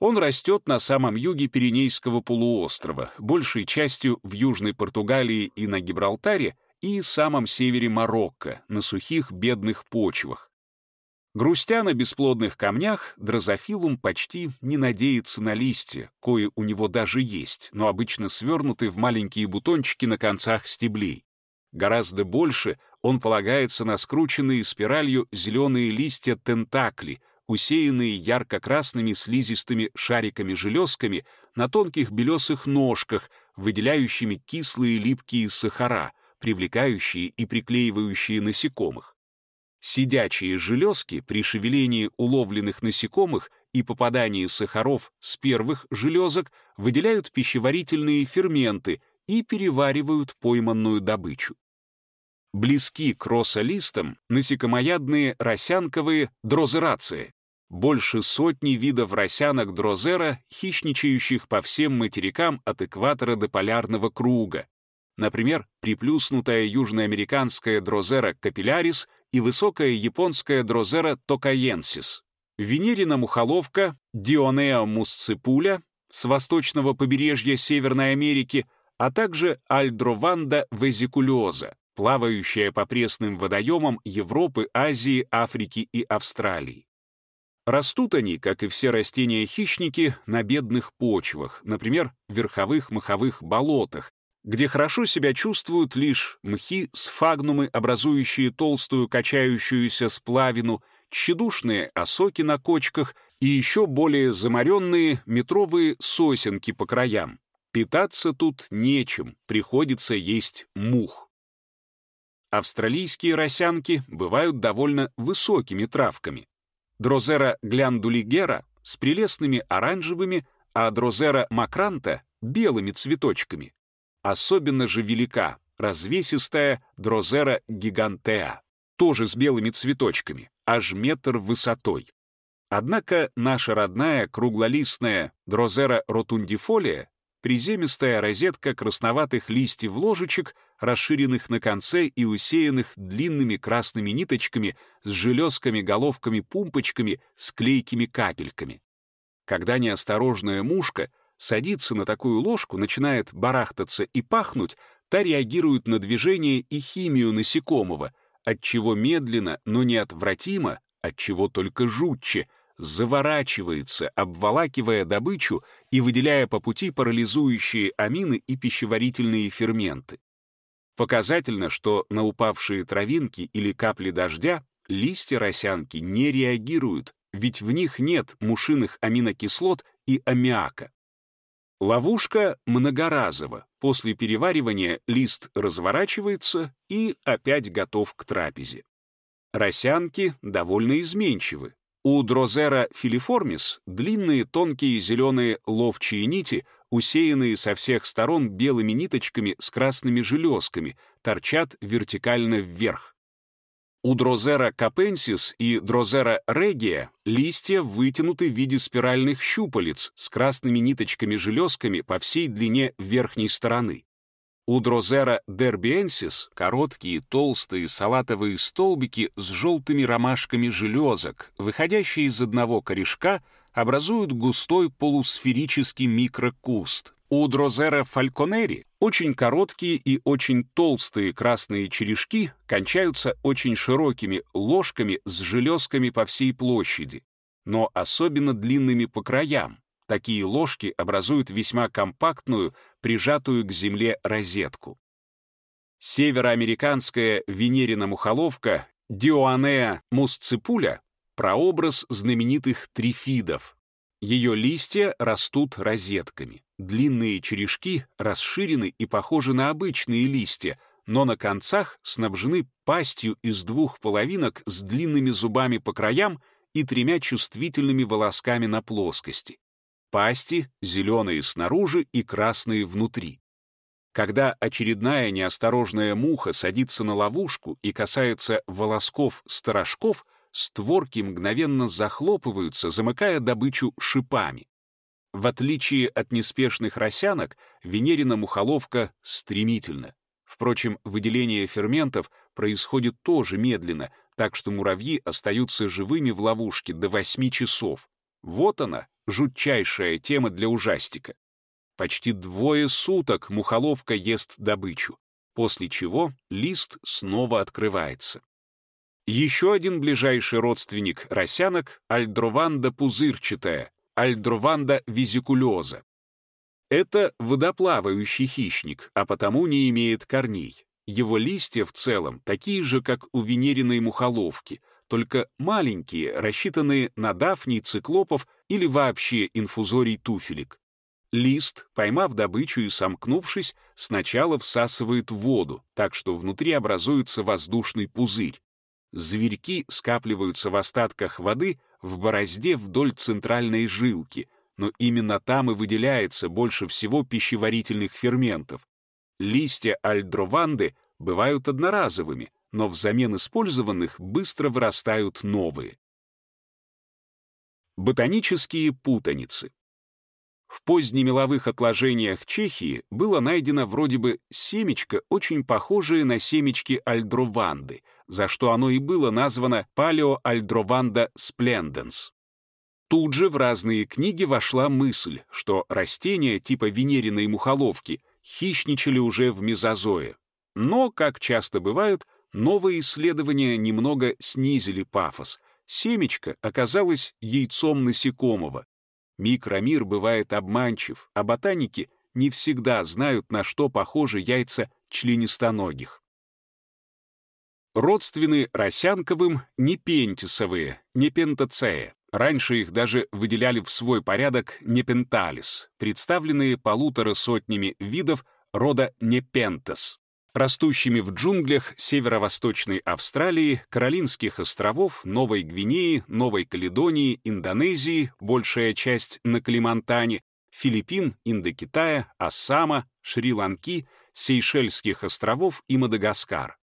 Он растет на самом юге Пиренейского полуострова, большей частью в Южной Португалии и на Гибралтаре, и самом севере Марокко, на сухих бедных почвах. Грустя на бесплодных камнях, дрозофилум почти не надеется на листья, кое у него даже есть, но обычно свернуты в маленькие бутончики на концах стеблей. Гораздо больше он полагается на скрученные спиралью зеленые листья тентакли, усеянные ярко-красными слизистыми шариками-железками на тонких белесых ножках, выделяющими кислые липкие сахара, привлекающие и приклеивающие насекомых. Сидячие железки при шевелении уловленных насекомых и попадании сахаров с первых железок выделяют пищеварительные ферменты и переваривают пойманную добычу. Близки к росолистам насекомоядные росянковые дрозерации. Больше сотни видов росянок дрозера, хищничающих по всем материкам от экватора до полярного круга. Например, приплюснутая южноамериканская дрозера капиллярис и высокая японская дрозера токаенсис. Венерина мухоловка Дионеа мусципуля с восточного побережья Северной Америки, а также альдрованда везикулеза плавающая по пресным водоемам Европы, Азии, Африки и Австралии. Растут они, как и все растения-хищники, на бедных почвах, например, верховых маховых болотах, где хорошо себя чувствуют лишь мхи сфагнумы, образующие толстую качающуюся сплавину, тщедушные осоки на кочках и еще более заморенные метровые сосенки по краям. Питаться тут нечем, приходится есть мух. Австралийские росянки бывают довольно высокими травками. Дрозера глянтулигера с прелестными оранжевыми, а дрозера макранта — белыми цветочками. Особенно же велика развесистая дрозера гигантеа, тоже с белыми цветочками, аж метр высотой. Однако наша родная круглолистная дрозера ротундифолия приземистая розетка красноватых листьев ложечек, расширенных на конце и усеянных длинными красными ниточками с железками-головками-пумпочками с клейкими капельками. Когда неосторожная мушка садится на такую ложку, начинает барахтаться и пахнуть, та реагирует на движение и химию насекомого, отчего медленно, но неотвратимо, отчего только жутче — заворачивается, обволакивая добычу и выделяя по пути парализующие амины и пищеварительные ферменты. Показательно, что на упавшие травинки или капли дождя листья росянки не реагируют, ведь в них нет мушиных аминокислот и аммиака. Ловушка многоразова. После переваривания лист разворачивается и опять готов к трапезе. Росянки довольно изменчивы, у дрозера филиформис длинные тонкие зеленые ловчие нити, усеянные со всех сторон белыми ниточками с красными железками, торчат вертикально вверх. У дрозера капенсис и дрозера регия листья вытянуты в виде спиральных щупалец с красными ниточками-железками по всей длине верхней стороны. У дрозера дербиенсис короткие, толстые салатовые столбики с желтыми ромашками железок, выходящие из одного корешка, образуют густой полусферический микрокуст. У дрозера фальконери очень короткие и очень толстые красные черешки кончаются очень широкими ложками с железками по всей площади, но особенно длинными по краям, Такие ложки образуют весьма компактную, прижатую к земле розетку. Североамериканская венерина мухоловка Дионеа мусципуля — прообраз знаменитых трифидов. Ее листья растут розетками. Длинные черешки расширены и похожи на обычные листья, но на концах снабжены пастью из двух половинок с длинными зубами по краям и тремя чувствительными волосками на плоскости. Пасти зеленые снаружи и красные внутри. Когда очередная неосторожная муха садится на ловушку и касается волосков-сторожков, створки мгновенно захлопываются, замыкая добычу шипами. В отличие от неспешных росянок, венерина мухоловка стремительна. Впрочем, выделение ферментов происходит тоже медленно, так что муравьи остаются живыми в ловушке до 8 часов. Вот она, жутчайшая тема для ужастика. Почти двое суток мухоловка ест добычу, после чего лист снова открывается. Еще один ближайший родственник росянок — альдрованда пузырчатая, альдрованда визикулеза. Это водоплавающий хищник, а потому не имеет корней. Его листья в целом такие же, как у венериной мухоловки, только маленькие, рассчитанные на дафний, циклопов или вообще инфузорий туфелек. Лист, поймав добычу и сомкнувшись, сначала всасывает воду, так что внутри образуется воздушный пузырь. Зверьки скапливаются в остатках воды в борозде вдоль центральной жилки, но именно там и выделяется больше всего пищеварительных ферментов. Листья альдрованды бывают одноразовыми, но взамен использованных быстро вырастают новые. Ботанические путаницы. В позднемеловых отложениях Чехии было найдено вроде бы семечко, очень похожее на семечки альдрованды, за что оно и было названо палеоальдрованда splendens. Тут же в разные книги вошла мысль, что растения типа венериной мухоловки хищничали уже в мезозое. Но, как часто бывает, новые исследования немного снизили пафос. Семечко оказалось яйцом насекомого. Микромир бывает обманчив, а ботаники не всегда знают, на что похожи яйца членистоногих. Родственны росянковым непентисовые, непентацея, Раньше их даже выделяли в свой порядок непенталис, представленные полутора сотнями видов рода непентес, растущими в джунглях северо-восточной Австралии, Каролинских островов, Новой Гвинеи, Новой Каледонии, Индонезии, большая часть на Калимантане, Филиппин, Индокитая, Ассама, Шри-Ланки, Сейшельских островов и Мадагаскар.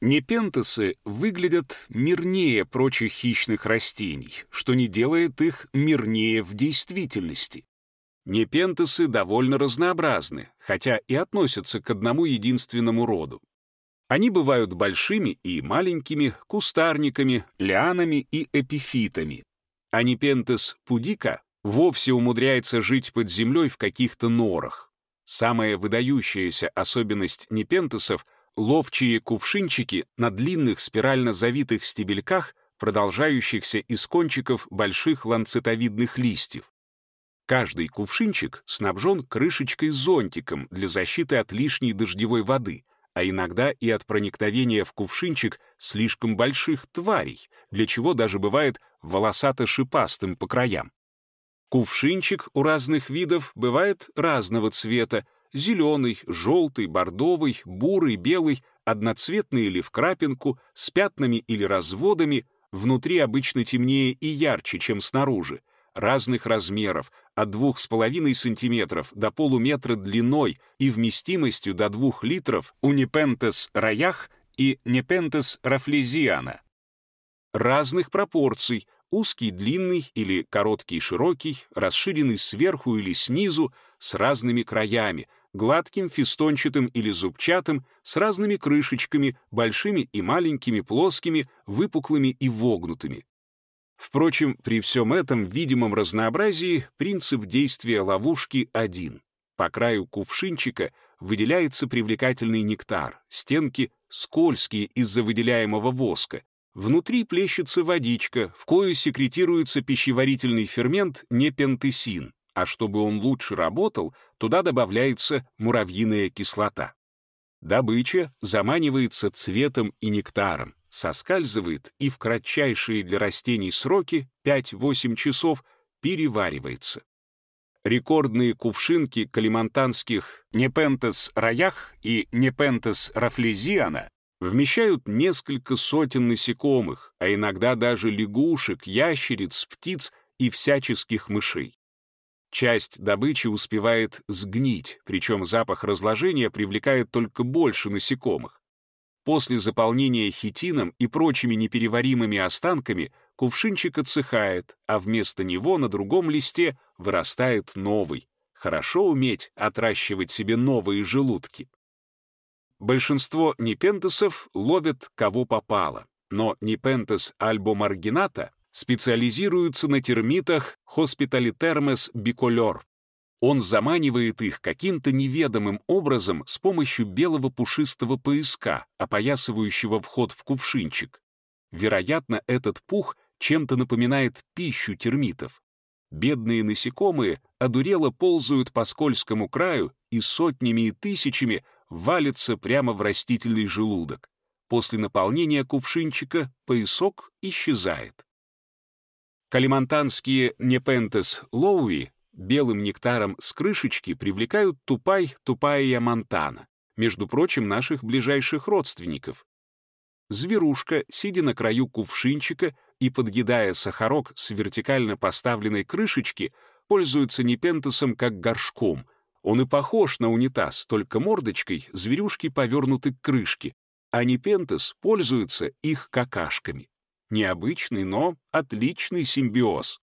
Непентесы выглядят мирнее прочих хищных растений, что не делает их мирнее в действительности. Непентесы довольно разнообразны, хотя и относятся к одному единственному роду. Они бывают большими и маленькими, кустарниками, лианами и эпифитами. А Непентес пудика вовсе умудряется жить под землей в каких-то норах. Самая выдающаяся особенность непентесов — ловчие кувшинчики на длинных спирально завитых стебельках, продолжающихся из кончиков больших ланцетовидных листьев. Каждый кувшинчик снабжен крышечкой-зонтиком для защиты от лишней дождевой воды, а иногда и от проникновения в кувшинчик слишком больших тварей, для чего даже бывает волосато-шипастым по краям. Кувшинчик у разных видов бывает разного цвета, Зеленый, желтый, бордовый, бурый, белый, одноцветный или в крапинку, с пятнами или разводами, внутри обычно темнее и ярче, чем снаружи, разных размеров, от 2,5 см до полуметра длиной и вместимостью до 2 литров у Непентес раях и Непентес рафлезиана. Разных пропорций, узкий длинный или короткий широкий, расширенный сверху или снизу, с разными краями, гладким, фистончатым или зубчатым, с разными крышечками, большими и маленькими, плоскими, выпуклыми и вогнутыми. Впрочем, при всем этом видимом разнообразии принцип действия ловушки один. По краю кувшинчика выделяется привлекательный нектар, стенки скользкие из-за выделяемого воска, внутри плещется водичка, в кою секретируется пищеварительный фермент непентесин, а чтобы он лучше работал, туда добавляется муравьиная кислота. Добыча заманивается цветом и нектаром, соскальзывает и в кратчайшие для растений сроки 5-8 часов переваривается. Рекордные кувшинки калимантанских Непентес раях и Непентес рафлезиана вмещают несколько сотен насекомых, а иногда даже лягушек, ящериц, птиц и всяческих мышей. Часть добычи успевает сгнить, причем запах разложения привлекает только больше насекомых. После заполнения хитином и прочими непереваримыми останками кувшинчик отсыхает, а вместо него на другом листе вырастает новый. Хорошо уметь отращивать себе новые желудки. Большинство непентесов ловят кого попало, но непентес альбомаргината специализируется на термитах Hospitalitermes bicolor. Он заманивает их каким-то неведомым образом с помощью белого пушистого пояска, опоясывающего вход в кувшинчик. Вероятно, этот пух чем-то напоминает пищу термитов. Бедные насекомые одурело ползают по скользкому краю и сотнями и тысячами валятся прямо в растительный желудок. После наполнения кувшинчика поясок исчезает. Калимантанские непентес лоуи белым нектаром с крышечки привлекают тупай тупая монтана, между прочим, наших ближайших родственников. Зверушка, сидя на краю кувшинчика и подъедая сахарок с вертикально поставленной крышечки, пользуется непентесом как горшком. Он и похож на унитаз, только мордочкой зверюшки повернуты к крышке, а непентес пользуется их какашками. Необычный, но отличный симбиоз.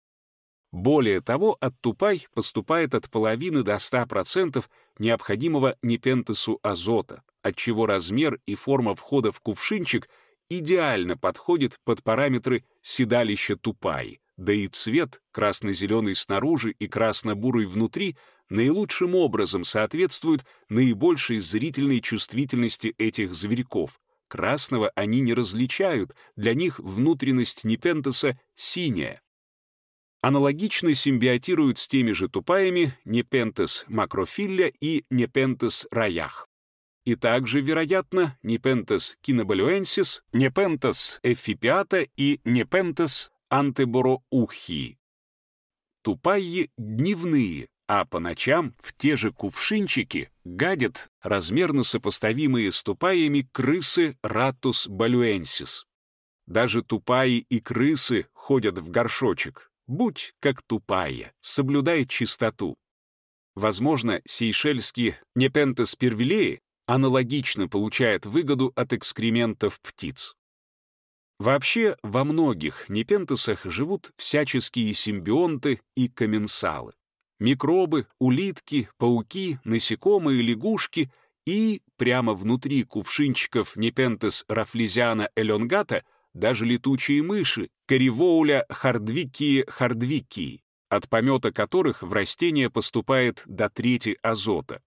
Более того, от тупай поступает от половины до 100% необходимого непентесу азота, отчего размер и форма входа в кувшинчик идеально подходит под параметры седалища тупай, да и цвет, красно-зеленый снаружи и красно-бурый внутри, наилучшим образом соответствует наибольшей зрительной чувствительности этих зверьков, Красного они не различают, для них внутренность Непентеса синяя. Аналогично симбиотируют с теми же тупаями Непентес макрофилля и Непентес раях. И также, вероятно, Непентес кинобалюэнсис, Непентес эффипиата и Непентес антебороухии. Тупайи дневные, а по ночам в те же кувшинчики гадят размерно сопоставимые с тупаями крысы ратус балюэнсис. Даже тупаи и крысы ходят в горшочек. Будь как тупая, соблюдай чистоту. Возможно, сейшельский Непентес первилеи аналогично получает выгоду от экскрементов птиц. Вообще, во многих непентесах живут всяческие симбионты и комменсалы. Микробы, улитки, пауки, насекомые, лягушки и, прямо внутри кувшинчиков Nepenthes rafflesiana elongata, даже летучие мыши, Kerivoula hardwickii hardwickii, от помета которых в растение поступает до трети азота.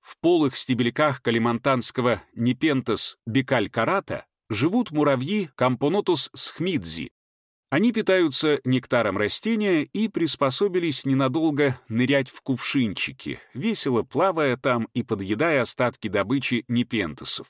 В полых стебельках калимантанского Nepenthes bicalcarata живут муравьи Camponotus schmitzi. Они питаются нектаром растения и приспособились ненадолго нырять в кувшинчики, весело плавая там и подъедая остатки добычи непентесов.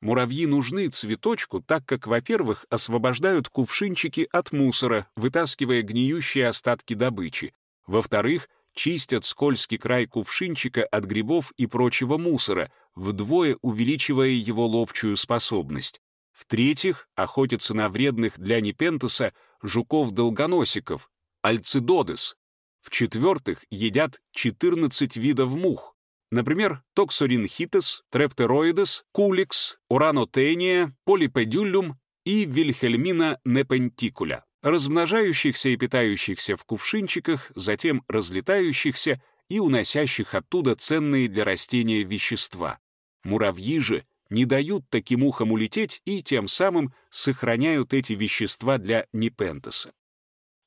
Муравьи нужны цветочку, так как, во-первых, освобождают кувшинчики от мусора, вытаскивая гниющие остатки добычи. Во-вторых, чистят скользкий край кувшинчика от грибов и прочего мусора, вдвое увеличивая его ловчую способность. В-третьих, охотятся на вредных для непентуса жуков-долгоносиков, альцидодес. В-четвертых, едят 14 видов мух, например, токсоринхитес, трептероидес, куликс, уранотения, полипедюллюм и вильхельмина непентикуля, размножающихся и питающихся в кувшинчиках, затем разлетающихся и уносящих оттуда ценные для растения вещества. Муравьи же не дают таким ухам улететь и тем самым сохраняют эти вещества для непентеса.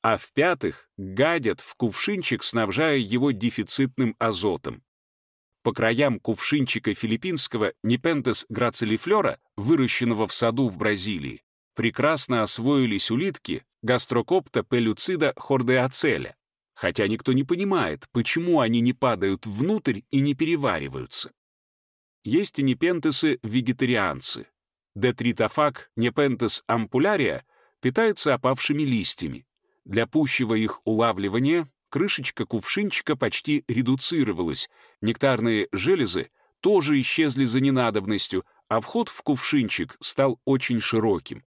А в-пятых, гадят в кувшинчик, снабжая его дефицитным азотом. По краям кувшинчика филиппинского непентес грацилифлера, выращенного в саду в Бразилии, прекрасно освоились улитки гастрокопта пелюцида хордеацеля, хотя никто не понимает, почему они не падают внутрь и не перевариваются. Есть и непентесы-вегетарианцы. Детритофаг непентес ампулярия питается опавшими листьями. Для пущего их улавливания крышечка кувшинчика почти редуцировалась, нектарные железы тоже исчезли за ненадобностью, а вход в кувшинчик стал очень широким.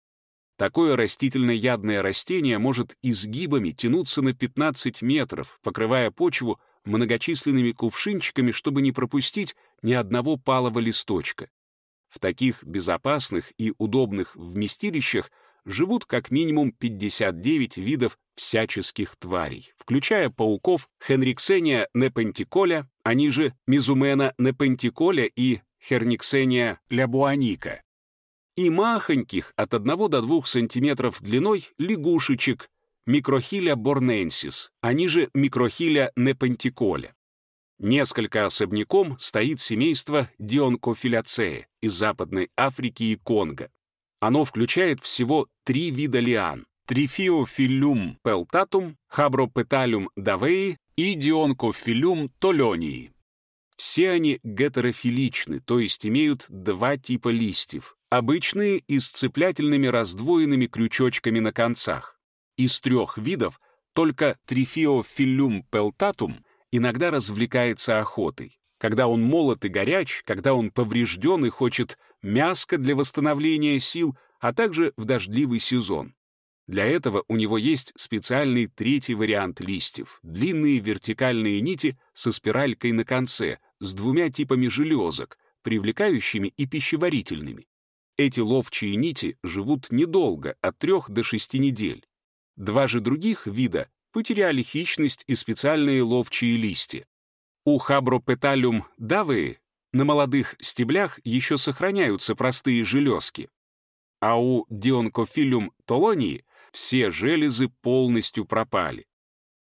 Такое растительно-ядное растение может изгибами тянуться на 15 метров, покрывая почву многочисленными кувшинчиками, чтобы не пропустить ни одного палого листочка. В таких безопасных и удобных вместилищах живут как минимум 59 видов всяческих тварей, включая пауков Хенриксения непентиколя, они же Мизумена непентиколя и Херниксения лябуаника, и махоньких от 1 до 2 сантиметров длиной лягушечек Микрохиля борненсис, они же Микрохиля непентиколя. Несколько особняком стоит семейство Дионкофиляцея из Западной Африки и Конго. Оно включает всего три вида лиан — Трифиофилюм пелтатум, Хабропеталюм давеи и Дионкофилюм толонии. Все они гетерофиличны, то есть имеют два типа листьев. Обычные и с цеплятельными раздвоенными крючочками на концах. Из трех видов только Трифиофилюм пелтатум иногда развлекается охотой. Когда он молод и горяч, когда он поврежден и хочет мяска для восстановления сил, а также в дождливый сезон. Для этого у него есть специальный третий вариант листьев — длинные вертикальные нити со спиралькой на конце, с двумя типами железок, привлекающими и пищеварительными. Эти ловчие нити живут недолго, от трех до шести недель. Два же других вида потеряли хищность и специальные ловчие листья. У хабропеталюм давы на молодых стеблях еще сохраняются простые железки, а у дионкофилюм толонии все железы полностью пропали.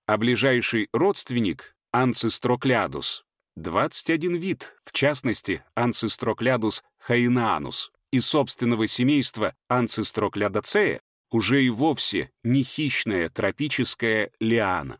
А ближайший родственник — анцистроклядус. 21 вид, в частности, анцистроклядус хаинанус, из собственного семейства анцистроклядоцея уже и вовсе не хищная тропическая лиана.